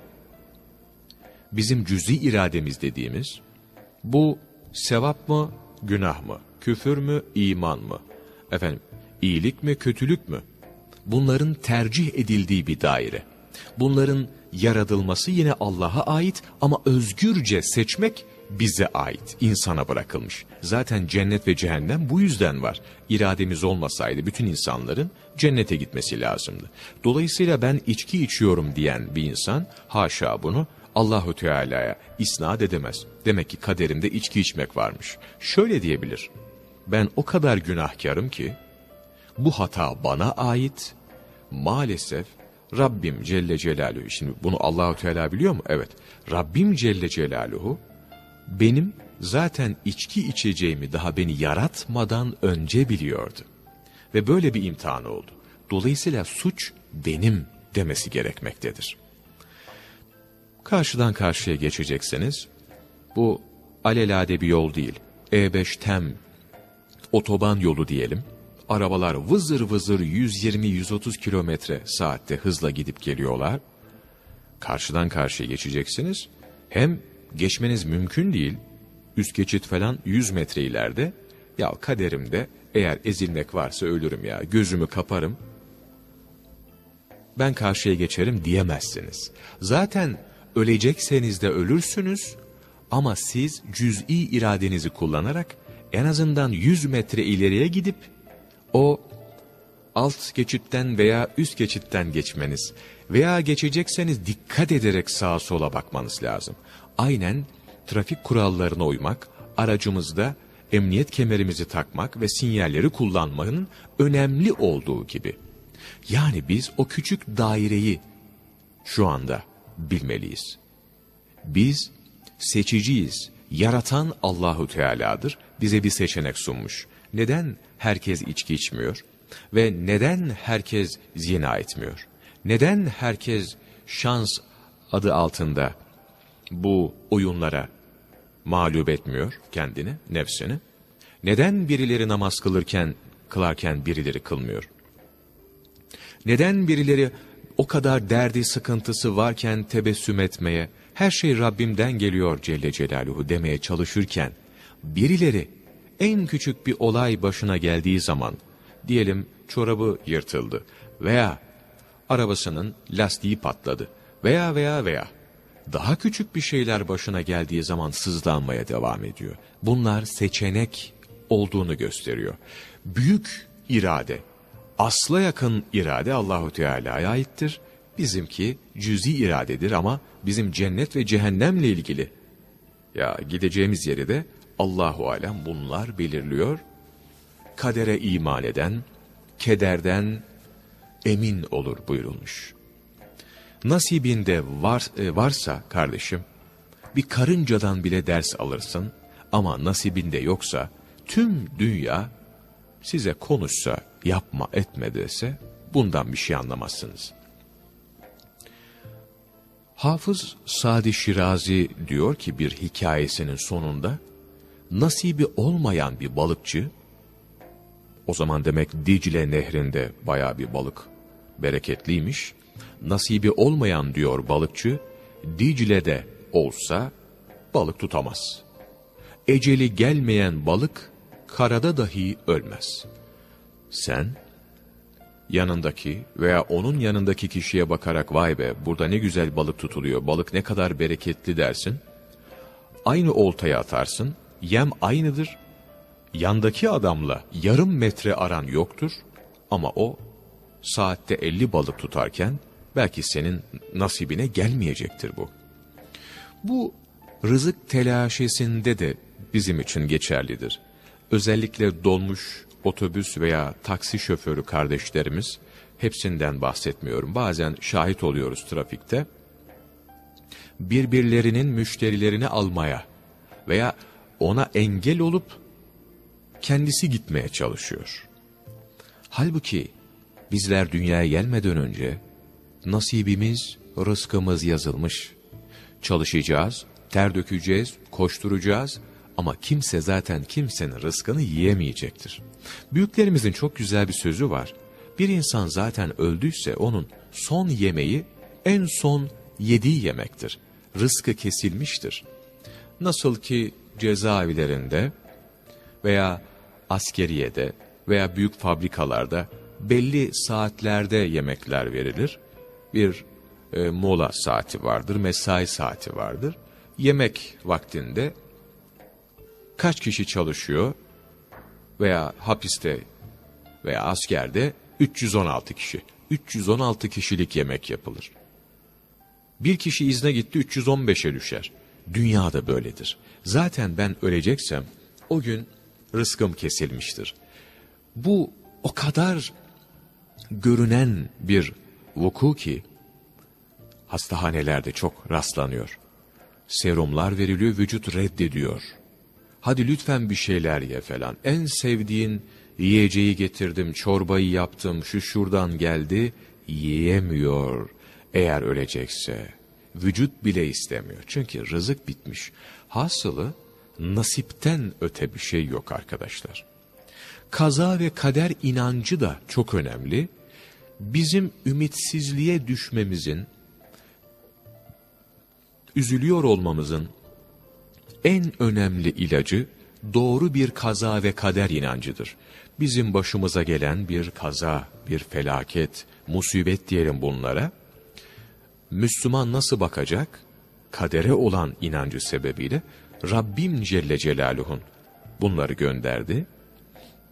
bizim cüzi irademiz dediğimiz, bu sevap mı, günah mı, küfür mü, iman mı, efendim, iyilik mi, kötülük mü? Bunların tercih edildiği bir daire. Bunların yaratılması yine Allah'a ait ama özgürce seçmek bize ait, insana bırakılmış. Zaten cennet ve cehennem bu yüzden var. İrademiz olmasaydı bütün insanların cennete gitmesi lazımdı. Dolayısıyla ben içki içiyorum diyen bir insan haşa bunu Allahu Teala'ya isnat edemez. Demek ki kaderinde içki içmek varmış. Şöyle diyebilir. Ben o kadar günahkarım ki bu hata bana ait. Maalesef Rabbim Celle Celaluhu. Şimdi bunu Allahu Teala biliyor mu? Evet. Rabbim Celle Celaluhu benim zaten içki içeceğimi daha beni yaratmadan önce biliyordu. Ve böyle bir imtihan oldu. Dolayısıyla suç benim demesi gerekmektedir. Karşıdan karşıya geçecekseniz, bu alelade bir yol değil. E5 tem, otoban yolu diyelim. Arabalar vızır vızır 120-130 kilometre saatte hızla gidip geliyorlar. Karşıdan karşıya geçeceksiniz. Hem geçmeniz mümkün değil. Üst geçit falan 100 metre ileride. Ya kaderimde eğer ezilmek varsa ölürüm ya. Gözümü kaparım. ben karşıya geçerim diyemezsiniz. Zaten ölecekseniz de ölürsünüz ama siz cüz'i iradenizi kullanarak en azından 100 metre ileriye gidip o alt geçitten veya üst geçitten geçmeniz veya geçecekseniz dikkat ederek sağa sola bakmanız lazım. Aynen trafik kurallarına uymak, aracımızda emniyet kemerimizi takmak ve sinyalleri kullanmanın önemli olduğu gibi. Yani biz o küçük daireyi şu anda bilmeliyiz. Biz seçiciyiz. Yaratan Allahu Teala'dır. Bize bir seçenek sunmuş. Neden herkes içki içmiyor? Ve neden herkes zina etmiyor? Neden herkes şans adı altında bu oyunlara mağlup etmiyor kendini, nefsini? Neden birileri namaz kılırken, kılarken birileri kılmıyor? Neden birileri o kadar derdi sıkıntısı varken tebessüm etmeye, her şey Rabbimden geliyor Celle Celaluhu demeye çalışırken, birileri en küçük bir olay başına geldiği zaman, diyelim çorabı yırtıldı veya arabasının lastiği patladı veya veya veya daha küçük bir şeyler başına geldiği zaman sızlanmaya devam ediyor. Bunlar seçenek olduğunu gösteriyor. Büyük irade, asla yakın irade Allahu Teala'ya aittir. Bizimki cüzi iradedir ama bizim cennet ve cehennemle ilgili ya gideceğimiz yeri de Allahu alem bunlar belirliyor. Kadere iman eden, kederden emin olur buyurulmuş. Nasibinde var, e, varsa kardeşim, bir karıncadan bile ders alırsın ama nasibinde yoksa tüm dünya size konuşsa, yapma etme dese bundan bir şey anlamazsınız. Hafız Sadi Şirazi diyor ki bir hikayesinin sonunda, nasibi olmayan bir balıkçı, o zaman demek Dicle nehrinde baya bir balık bereketliymiş, nasibi olmayan diyor balıkçı, Dicle'de olsa balık tutamaz. Eceli gelmeyen balık karada dahi ölmez. Sen yanındaki veya onun yanındaki kişiye bakarak vay be burada ne güzel balık tutuluyor, balık ne kadar bereketli dersin. Aynı oltaya atarsın, yem aynıdır. Yandaki adamla yarım metre aran yoktur ama o saatte 50 balık tutarken belki senin nasibine gelmeyecektir bu. Bu rızık telaşesinde de bizim için geçerlidir. Özellikle dolmuş, otobüs veya taksi şoförü kardeşlerimiz, hepsinden bahsetmiyorum. Bazen şahit oluyoruz trafikte. Birbirlerinin müşterilerini almaya veya ona engel olup kendisi gitmeye çalışıyor. Halbuki bizler dünyaya gelmeden önce nasibimiz, rızkımız yazılmış. Çalışacağız, ter dökeceğiz, koşturacağız ama kimse zaten kimsenin rızkını yiyemeyecektir. Büyüklerimizin çok güzel bir sözü var. Bir insan zaten öldüyse onun son yemeği en son yediği yemektir. Rızkı kesilmiştir. Nasıl ki cezaevlerinde veya askeriyede veya büyük fabrikalarda belli saatlerde yemekler verilir. Bir e, mola saati vardır, mesai saati vardır. Yemek vaktinde kaç kişi çalışıyor veya hapiste veya askerde 316 kişi. 316 kişilik yemek yapılır. Bir kişi izne gitti 315'e düşer. Dünya da böyledir. Zaten ben öleceksem o gün rızkım kesilmiştir. Bu o kadar görünen bir vuku ki hastahanelerde çok rastlanıyor. Serumlar veriliyor, vücut reddediyor. Hadi lütfen bir şeyler ye falan. En sevdiğin yiyeceği getirdim, çorbayı yaptım, şu şuradan geldi, yiyemiyor. Eğer ölecekse, vücut bile istemiyor. Çünkü rızık bitmiş. Hasılı, nasipten öte bir şey yok arkadaşlar. Kaza ve kader inancı da çok önemli. Bizim ümitsizliğe düşmemizin, üzülüyor olmamızın en önemli ilacı doğru bir kaza ve kader inancıdır. bizim başımıza gelen bir kaza, bir felaket, musibet diyelim bunlara. Müslüman nasıl bakacak? Kadere olan inancı sebebiyle Rabbim Celle Celaluhu'nun bunları gönderdi.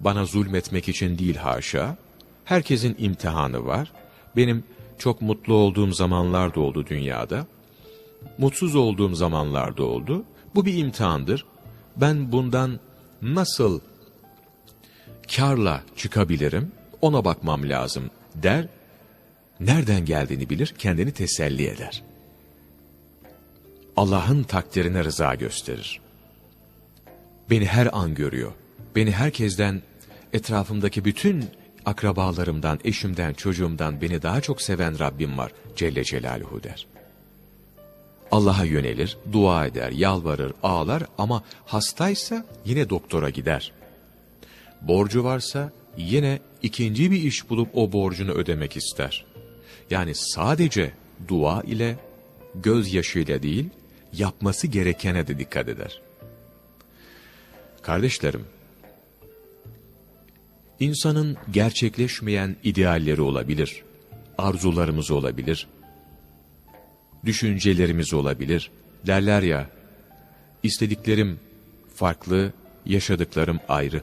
Bana zulmetmek için değil haşa. Herkesin imtihanı var. Benim çok mutlu olduğum zamanlar da oldu dünyada. Mutsuz olduğum zamanlar da oldu. Bu bir imtihandır. Ben bundan nasıl karla çıkabilirim ona bakmam lazım der. Nereden geldiğini bilir, kendini teselli eder. Allah'ın takdirine rıza gösterir. Beni her an görüyor. Beni herkesten, etrafımdaki bütün akrabalarımdan, eşimden, çocuğumdan beni daha çok seven Rabbim var Celle Celaluhu der. Allah'a yönelir, dua eder, yalvarır, ağlar ama hastaysa yine doktora gider. Borcu varsa yine ikinci bir iş bulup o borcunu ödemek ister. Yani sadece dua ile, gözyaşıyla değil, yapması gerekene de dikkat eder. Kardeşlerim, insanın gerçekleşmeyen idealleri olabilir, arzularımız olabilir, düşüncelerimiz olabilir. Derler ya, istediklerim farklı, yaşadıklarım ayrı.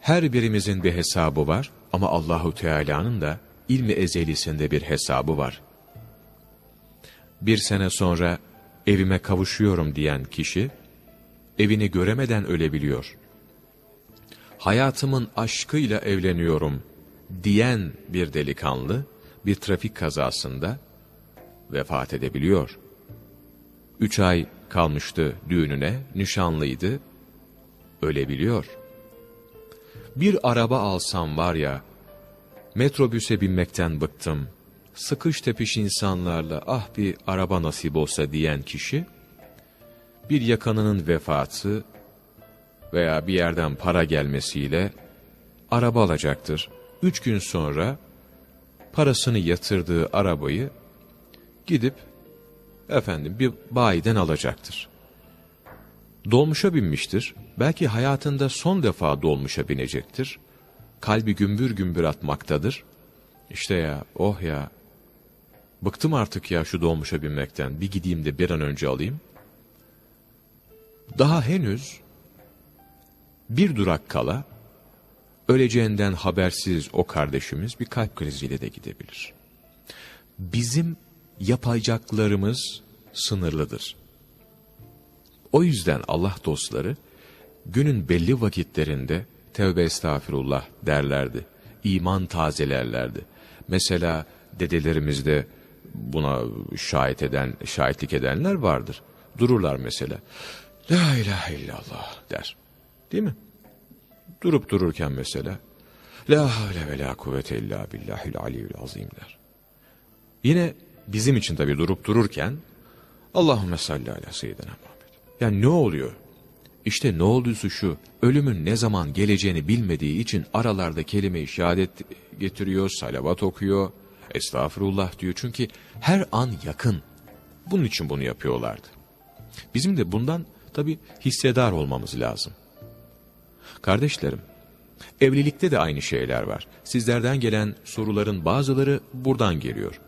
Her birimizin bir hesabı var ama Allahu Teala'nın da ilmi ezelisinde bir hesabı var. Bir sene sonra evime kavuşuyorum diyen kişi, evini göremeden ölebiliyor. Hayatımın aşkıyla evleniyorum diyen bir delikanlı, bir trafik kazasında vefat edebiliyor. Üç ay kalmıştı düğününe, nişanlıydı, ölebiliyor. Bir araba alsam var ya, metrobüse binmekten bıktım, sıkış tepiş insanlarla ah bir araba nasip olsa diyen kişi, bir yakanının vefatı veya bir yerden para gelmesiyle araba alacaktır. Üç gün sonra parasını yatırdığı arabayı gidip efendim bir bayiden alacaktır. Dolmuşa binmiştir. Belki hayatında son defa dolmuşa binecektir. Kalbi gümbür gümbür atmaktadır. İşte ya, oh ya, bıktım artık ya şu dolmuşa binmekten, bir gideyim de bir an önce alayım. Daha henüz bir durak kala, öleceğinden habersiz o kardeşimiz bir kalp kriziyle de gidebilir. Bizim yapacaklarımız sınırlıdır. O yüzden Allah dostları günün belli vakitlerinde tevbe estağfirullah derlerdi. İman tazelerlerdi. Mesela dedelerimizde buna şahit eden, şahitlik edenler vardır. Dururlar mesela. La ilahe illallah der. Değil mi? Durup dururken mesela. La havle ve la kuvvete illa billahil aliyyül azim der. Yine bizim için tabi durup dururken Allahümme salli ala seyyidina Muhammed. Yani ne oluyor? İşte ne olduysa şu, ölümün ne zaman geleceğini bilmediği için aralarda kelime-i şehadet getiriyor, salavat okuyor, estağfurullah diyor. Çünkü her an yakın. Bunun için bunu yapıyorlardı. Bizim de bundan tabi hissedar olmamız lazım. Kardeşlerim, evlilikte de aynı şeyler var. Sizlerden gelen soruların bazıları buradan geliyor.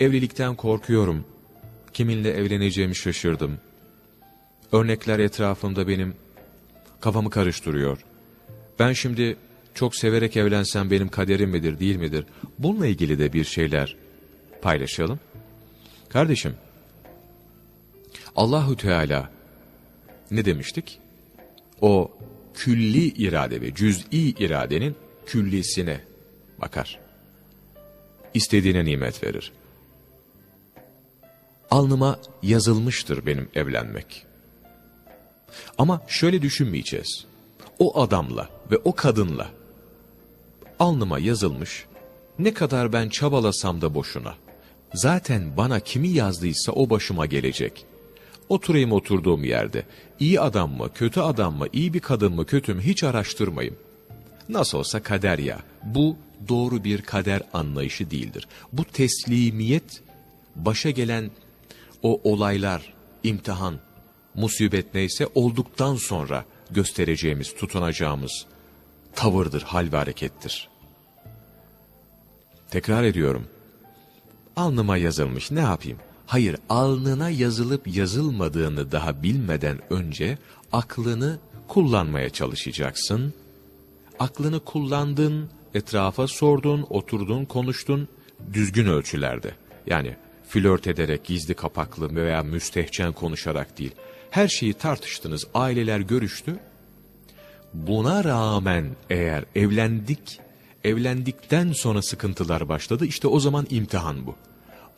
Evlilikten korkuyorum. Kiminle evleneceğimi şaşırdım. Örnekler etrafımda benim kafamı karıştırıyor. Ben şimdi çok severek evlensem benim kaderim midir değil midir? Bununla ilgili de bir şeyler paylaşalım. Kardeşim, Allahu Teala ne demiştik? O külli irade ve cüz'i iradenin küllisine bakar. İstediğine nimet verir alnıma yazılmıştır benim evlenmek. Ama şöyle düşünmeyeceğiz. O adamla ve o kadınla alnıma yazılmış, ne kadar ben çabalasam da boşuna. Zaten bana kimi yazdıysa o başıma gelecek. Oturayım oturduğum yerde. İyi adam mı, kötü adam mı, iyi bir kadın mı, kötü mü hiç araştırmayayım. Nasıl olsa kader ya. Bu doğru bir kader anlayışı değildir. Bu teslimiyet başa gelen o olaylar, imtihan, musibet neyse olduktan sonra göstereceğimiz, tutunacağımız tavırdır, hal ve harekettir. Tekrar ediyorum. Alnıma yazılmış ne yapayım? Hayır, alnına yazılıp yazılmadığını daha bilmeden önce aklını kullanmaya çalışacaksın. Aklını kullandın, etrafa sordun, oturdun, konuştun, düzgün ölçülerde. Yani flört ederek, gizli kapaklı veya müstehcen konuşarak değil. Her şeyi tartıştınız, aileler görüştü. Buna rağmen eğer evlendik, evlendikten sonra sıkıntılar başladı, işte o zaman imtihan bu.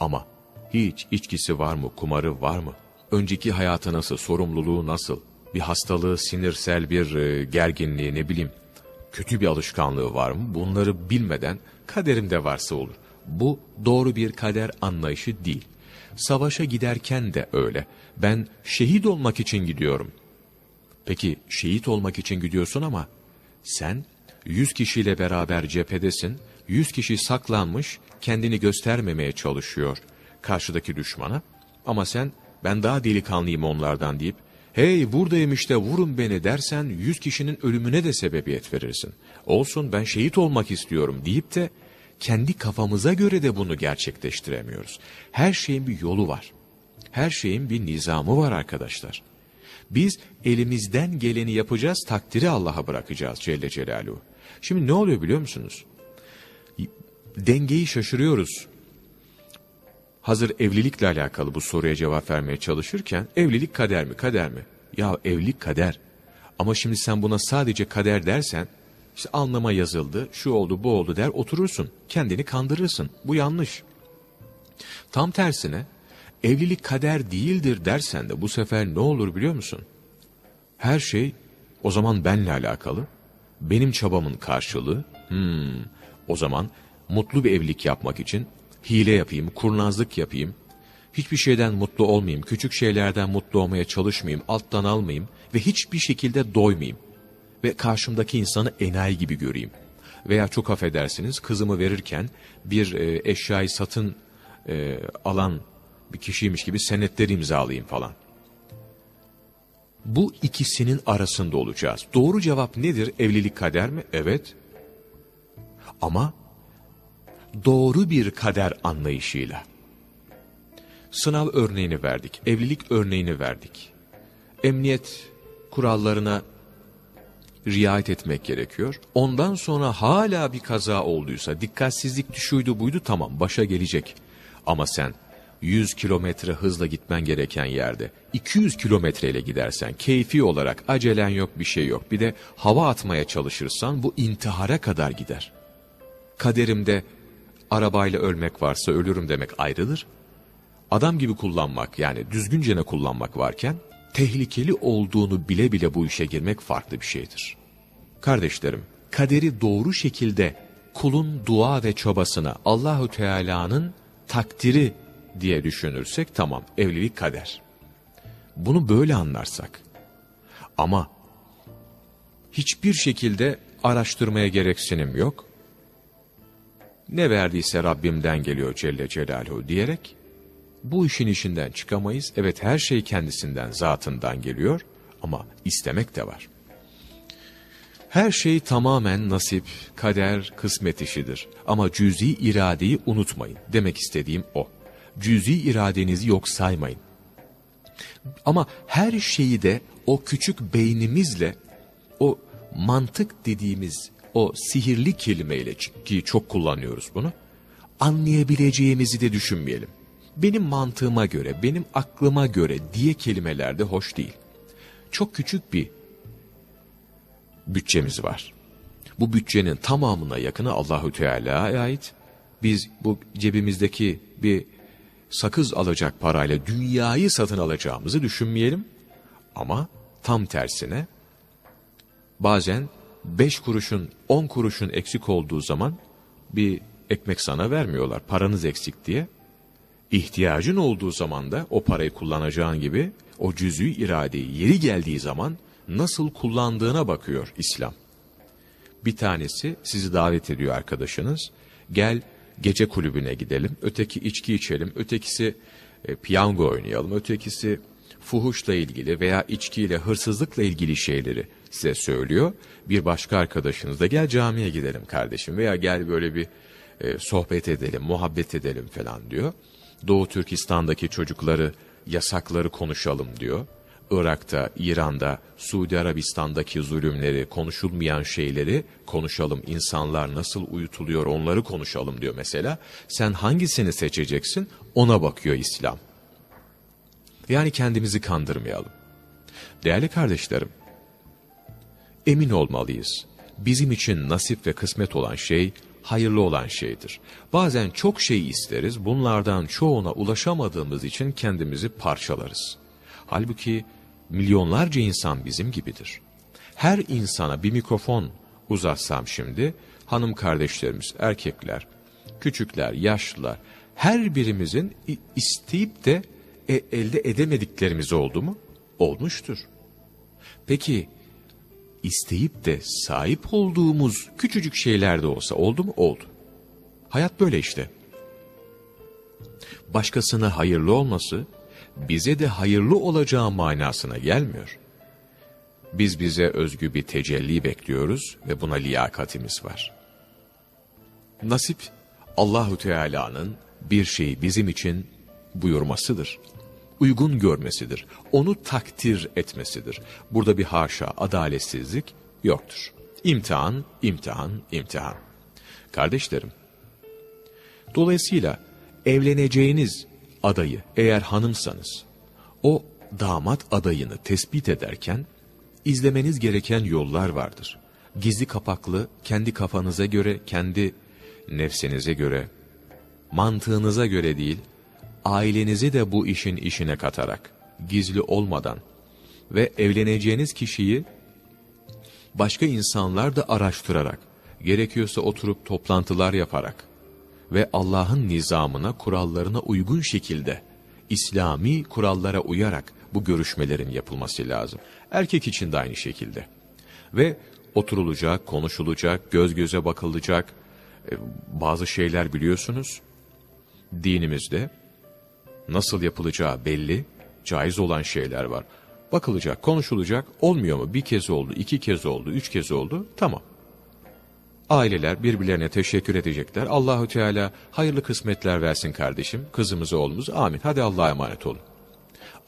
Ama hiç içkisi var mı, kumarı var mı? Önceki hayatı nasıl, sorumluluğu nasıl? Bir hastalığı, sinirsel bir e, gerginliği, ne bileyim, kötü bir alışkanlığı var mı? Bunları bilmeden kaderimde varsa olur. Bu doğru bir kader anlayışı değil. Savaşa giderken de öyle. Ben şehit olmak için gidiyorum. Peki şehit olmak için gidiyorsun ama sen yüz kişiyle beraber cephedesin. Yüz kişi saklanmış, kendini göstermemeye çalışıyor karşıdaki düşmana. Ama sen ben daha delikanlıyım onlardan deyip hey buradayım işte vurun beni dersen yüz kişinin ölümüne de sebebiyet verirsin. Olsun ben şehit olmak istiyorum deyip de kendi kafamıza göre de bunu gerçekleştiremiyoruz. Her şeyin bir yolu var. Her şeyin bir nizamı var arkadaşlar. Biz elimizden geleni yapacağız, takdiri Allah'a bırakacağız Celle Celaluhu. Şimdi ne oluyor biliyor musunuz? Dengeyi şaşırıyoruz. Hazır evlilikle alakalı bu soruya cevap vermeye çalışırken evlilik kader mi kader mi? Ya evlilik kader. Ama şimdi sen buna sadece kader dersen işte anlama yazıldı, şu oldu, bu oldu der oturursun. Kendini kandırırsın. Bu yanlış. Tam tersine evlilik kader değildir dersen de bu sefer ne olur biliyor musun? Her şey o zaman benle alakalı. Benim çabamın karşılığı. Hmm, o zaman mutlu bir evlilik yapmak için hile yapayım, kurnazlık yapayım. Hiçbir şeyden mutlu olmayayım, küçük şeylerden mutlu olmaya çalışmayayım, alttan almayayım ve hiçbir şekilde doymayayım ve karşımdaki insanı enayi gibi göreyim. Veya çok affedersiniz kızımı verirken bir e, eşyayı satın e, alan bir kişiymiş gibi senetleri imzalayayım falan. Bu ikisinin arasında olacağız. Doğru cevap nedir? Evlilik kader mi? Evet. Ama doğru bir kader anlayışıyla. Sınav örneğini verdik, evlilik örneğini verdik. Emniyet kurallarına riayet etmek gerekiyor. Ondan sonra hala bir kaza olduysa, dikkatsizlik düşüydü buydu tamam başa gelecek. Ama sen 100 kilometre hızla gitmen gereken yerde 200 kilometreyle gidersen keyfi olarak acelen yok bir şey yok. Bir de hava atmaya çalışırsan bu intihara kadar gider. Kaderimde arabayla ölmek varsa ölürüm demek ayrıdır. Adam gibi kullanmak yani düzgünce ne kullanmak varken tehlikeli olduğunu bile bile bu işe girmek farklı bir şeydir. Kardeşlerim, kaderi doğru şekilde kulun dua ve çabasına Allahü Teala'nın takdiri diye düşünürsek tamam evlilik kader. Bunu böyle anlarsak ama hiçbir şekilde araştırmaya gereksinim yok. Ne verdiyse Rabbimden geliyor Celle Celaluhu diyerek bu işin işinden çıkamayız. Evet her şey kendisinden, zatından geliyor ama istemek de var. Her şey tamamen nasip, kader, kısmet işidir. Ama cüzi iradeyi unutmayın. Demek istediğim o. Cüzi iradenizi yok saymayın. Ama her şeyi de o küçük beynimizle, o mantık dediğimiz o sihirli kelimeyle ki çok kullanıyoruz bunu, anlayabileceğimizi de düşünmeyelim benim mantığıma göre, benim aklıma göre diye kelimelerde hoş değil. Çok küçük bir bütçemiz var. Bu bütçenin tamamına yakını Allahü Teala'ya ait. Biz bu cebimizdeki bir sakız alacak parayla dünyayı satın alacağımızı düşünmeyelim. Ama tam tersine bazen beş kuruşun on kuruşun eksik olduğu zaman bir ekmek sana vermiyorlar paranız eksik diye ihtiyacın olduğu zaman da o parayı kullanacağın gibi o cüzü iradeyi yeri geldiği zaman nasıl kullandığına bakıyor İslam. Bir tanesi sizi davet ediyor arkadaşınız. Gel gece kulübüne gidelim. Öteki içki içelim. Ötekisi e, piyango oynayalım. Ötekisi fuhuşla ilgili veya içkiyle, hırsızlıkla ilgili şeyleri size söylüyor. Bir başka arkadaşınız da gel camiye gidelim kardeşim veya gel böyle bir e, sohbet edelim, muhabbet edelim falan diyor. Doğu Türkistan'daki çocukları, yasakları konuşalım diyor. Irak'ta, İran'da, Suudi Arabistan'daki zulümleri, konuşulmayan şeyleri konuşalım. İnsanlar nasıl uyutuluyor onları konuşalım diyor mesela. Sen hangisini seçeceksin ona bakıyor İslam. Yani kendimizi kandırmayalım. Değerli kardeşlerim, emin olmalıyız. Bizim için nasip ve kısmet olan şey hayırlı olan şeydir. Bazen çok şey isteriz, bunlardan çoğuna ulaşamadığımız için kendimizi parçalarız. Halbuki milyonlarca insan bizim gibidir. Her insana bir mikrofon uzatsam şimdi, hanım kardeşlerimiz, erkekler, küçükler, yaşlılar, her birimizin isteyip de e, elde edemediklerimiz oldu mu? Olmuştur. Peki, isteyip de sahip olduğumuz küçücük şeyler de olsa oldu mu? Oldu. Hayat böyle işte. Başkasına hayırlı olması, bize de hayırlı olacağı manasına gelmiyor. Biz bize özgü bir tecelli bekliyoruz ve buna liyakatimiz var. Nasip, Allahu Teala'nın bir şeyi bizim için buyurmasıdır. Uygun görmesidir. Onu takdir etmesidir. Burada bir haşa, adaletsizlik yoktur. İmtihan, imtihan, imtihan. Kardeşlerim, dolayısıyla evleneceğiniz adayı eğer hanımsanız, o damat adayını tespit ederken izlemeniz gereken yollar vardır. Gizli kapaklı, kendi kafanıza göre, kendi nefsinize göre, mantığınıza göre değil, ailenizi de bu işin işine katarak, gizli olmadan ve evleneceğiniz kişiyi başka insanlar da araştırarak, gerekiyorsa oturup toplantılar yaparak ve Allah'ın nizamına, kurallarına uygun şekilde, İslami kurallara uyarak bu görüşmelerin yapılması lazım. Erkek için de aynı şekilde. Ve oturulacak, konuşulacak, göz göze bakılacak, e, bazı şeyler biliyorsunuz, dinimizde nasıl yapılacağı belli, caiz olan şeyler var. Bakılacak, konuşulacak, olmuyor mu? Bir kez oldu, iki kez oldu, üç kez oldu, tamam. Aileler birbirlerine teşekkür edecekler. Allahü Teala hayırlı kısmetler versin kardeşim, kızımızı oğlumuz. Amin. Hadi Allah'a emanet olun.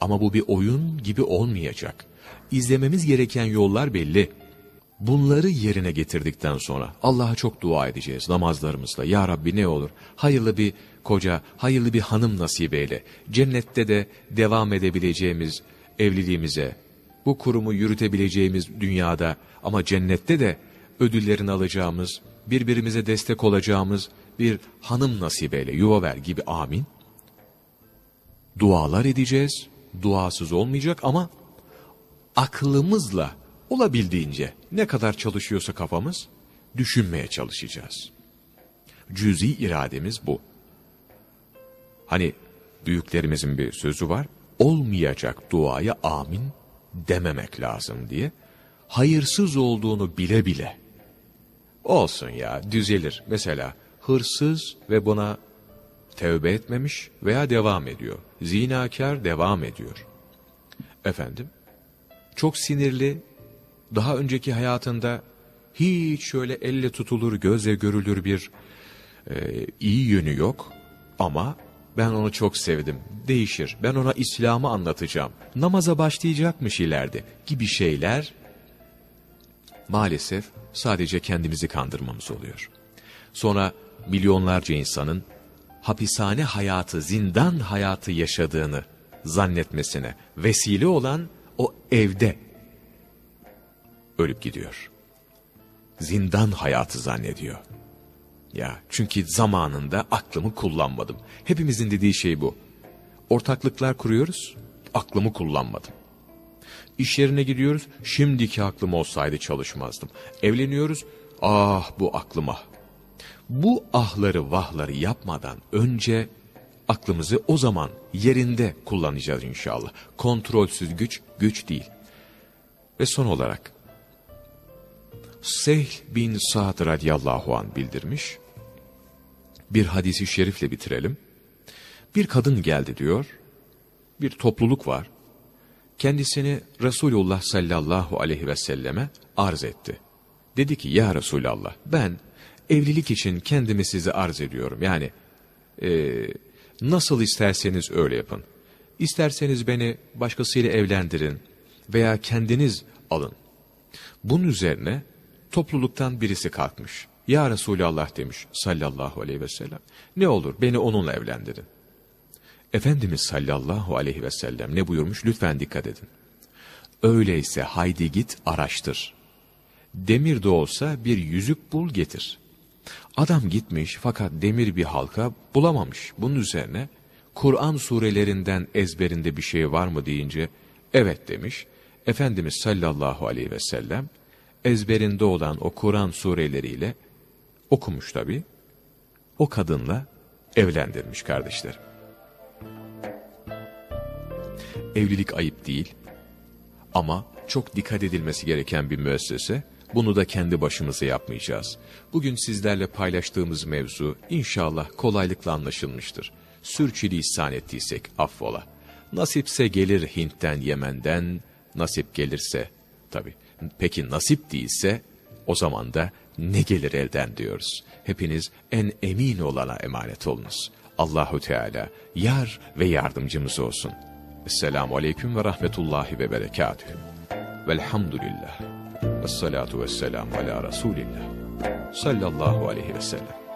Ama bu bir oyun gibi olmayacak. İzlememiz gereken yollar belli. Bunları yerine getirdikten sonra Allah'a çok dua edeceğiz namazlarımızla. Ya Rabbi ne olur hayırlı bir koca, hayırlı bir hanım nasip eyle. Cennette de devam edebileceğimiz evliliğimize, bu kurumu yürütebileceğimiz dünyada ama cennette de ödüllerini alacağımız, birbirimize destek olacağımız bir hanım nasip eyle, yuva ver gibi amin. Dualar edeceğiz, duasız olmayacak ama aklımızla olabildiğince ne kadar çalışıyorsa kafamız düşünmeye çalışacağız. Cüzi irademiz bu. Hani büyüklerimizin bir sözü var, olmayacak duaya amin dememek lazım diye. Hayırsız olduğunu bile bile, olsun ya düzelir. Mesela hırsız ve buna tevbe etmemiş veya devam ediyor. Zinakar devam ediyor. Efendim, çok sinirli, daha önceki hayatında hiç şöyle elle tutulur, gözle görülür bir e, iyi yönü yok. Ama ben onu çok sevdim, değişir, ben ona İslam'ı anlatacağım, namaza başlayacakmış ileride gibi şeyler maalesef sadece kendimizi kandırmamız oluyor. Sonra milyonlarca insanın hapishane hayatı, zindan hayatı yaşadığını zannetmesine vesile olan o evde ölüp gidiyor. Zindan hayatı zannediyor. Ya çünkü zamanında aklımı kullanmadım. Hepimizin dediği şey bu. Ortaklıklar kuruyoruz, aklımı kullanmadım. İş yerine gidiyoruz, şimdiki aklım olsaydı çalışmazdım. Evleniyoruz, ah bu aklıma. Bu ahları vahları yapmadan önce aklımızı o zaman yerinde kullanacağız inşallah. Kontrolsüz güç, güç değil. Ve son olarak Sehl bin Sa'd radiyallahu an bildirmiş. Bir hadisi şerifle bitirelim. Bir kadın geldi diyor. Bir topluluk var. kendisini Resulullah sallallahu aleyhi ve selleme arz etti. Dedi ki ya Resulallah ben evlilik için kendimi size arz ediyorum. Yani e, nasıl isterseniz öyle yapın. İsterseniz beni başkasıyla evlendirin veya kendiniz alın. Bunun üzerine topluluktan birisi kalkmış. Ya Resulallah demiş sallallahu aleyhi ve sellem. Ne olur beni onunla evlendirin. Efendimiz sallallahu aleyhi ve sellem ne buyurmuş lütfen dikkat edin. Öyleyse haydi git araştır. Demir de olsa bir yüzük bul getir. Adam gitmiş fakat demir bir halka bulamamış. Bunun üzerine Kur'an surelerinden ezberinde bir şey var mı deyince evet demiş. Efendimiz sallallahu aleyhi ve sellem ezberinde olan o Kur'an sureleriyle okumuş tabi. O kadınla evlendirmiş kardeşlerim. Evlilik ayıp değil ama çok dikkat edilmesi gereken bir müessese. Bunu da kendi başımıza yapmayacağız. Bugün sizlerle paylaştığımız mevzu inşallah kolaylıkla anlaşılmıştır. Sürçülisan ettiysek affola. Nasipse gelir Hint'ten Yemen'den, nasip gelirse tabi. Peki nasip değilse o zaman da ne gelir elden diyoruz. Hepiniz en emin olana emanet olunuz. Allahu Teala yar ve yardımcımız olsun. Esselamu Aleyküm ve Rahmetullahi ve Berekatühü. Velhamdülillah. Vessalatu vesselamu ala Resulillah. Sallallahu aleyhi ve sellem.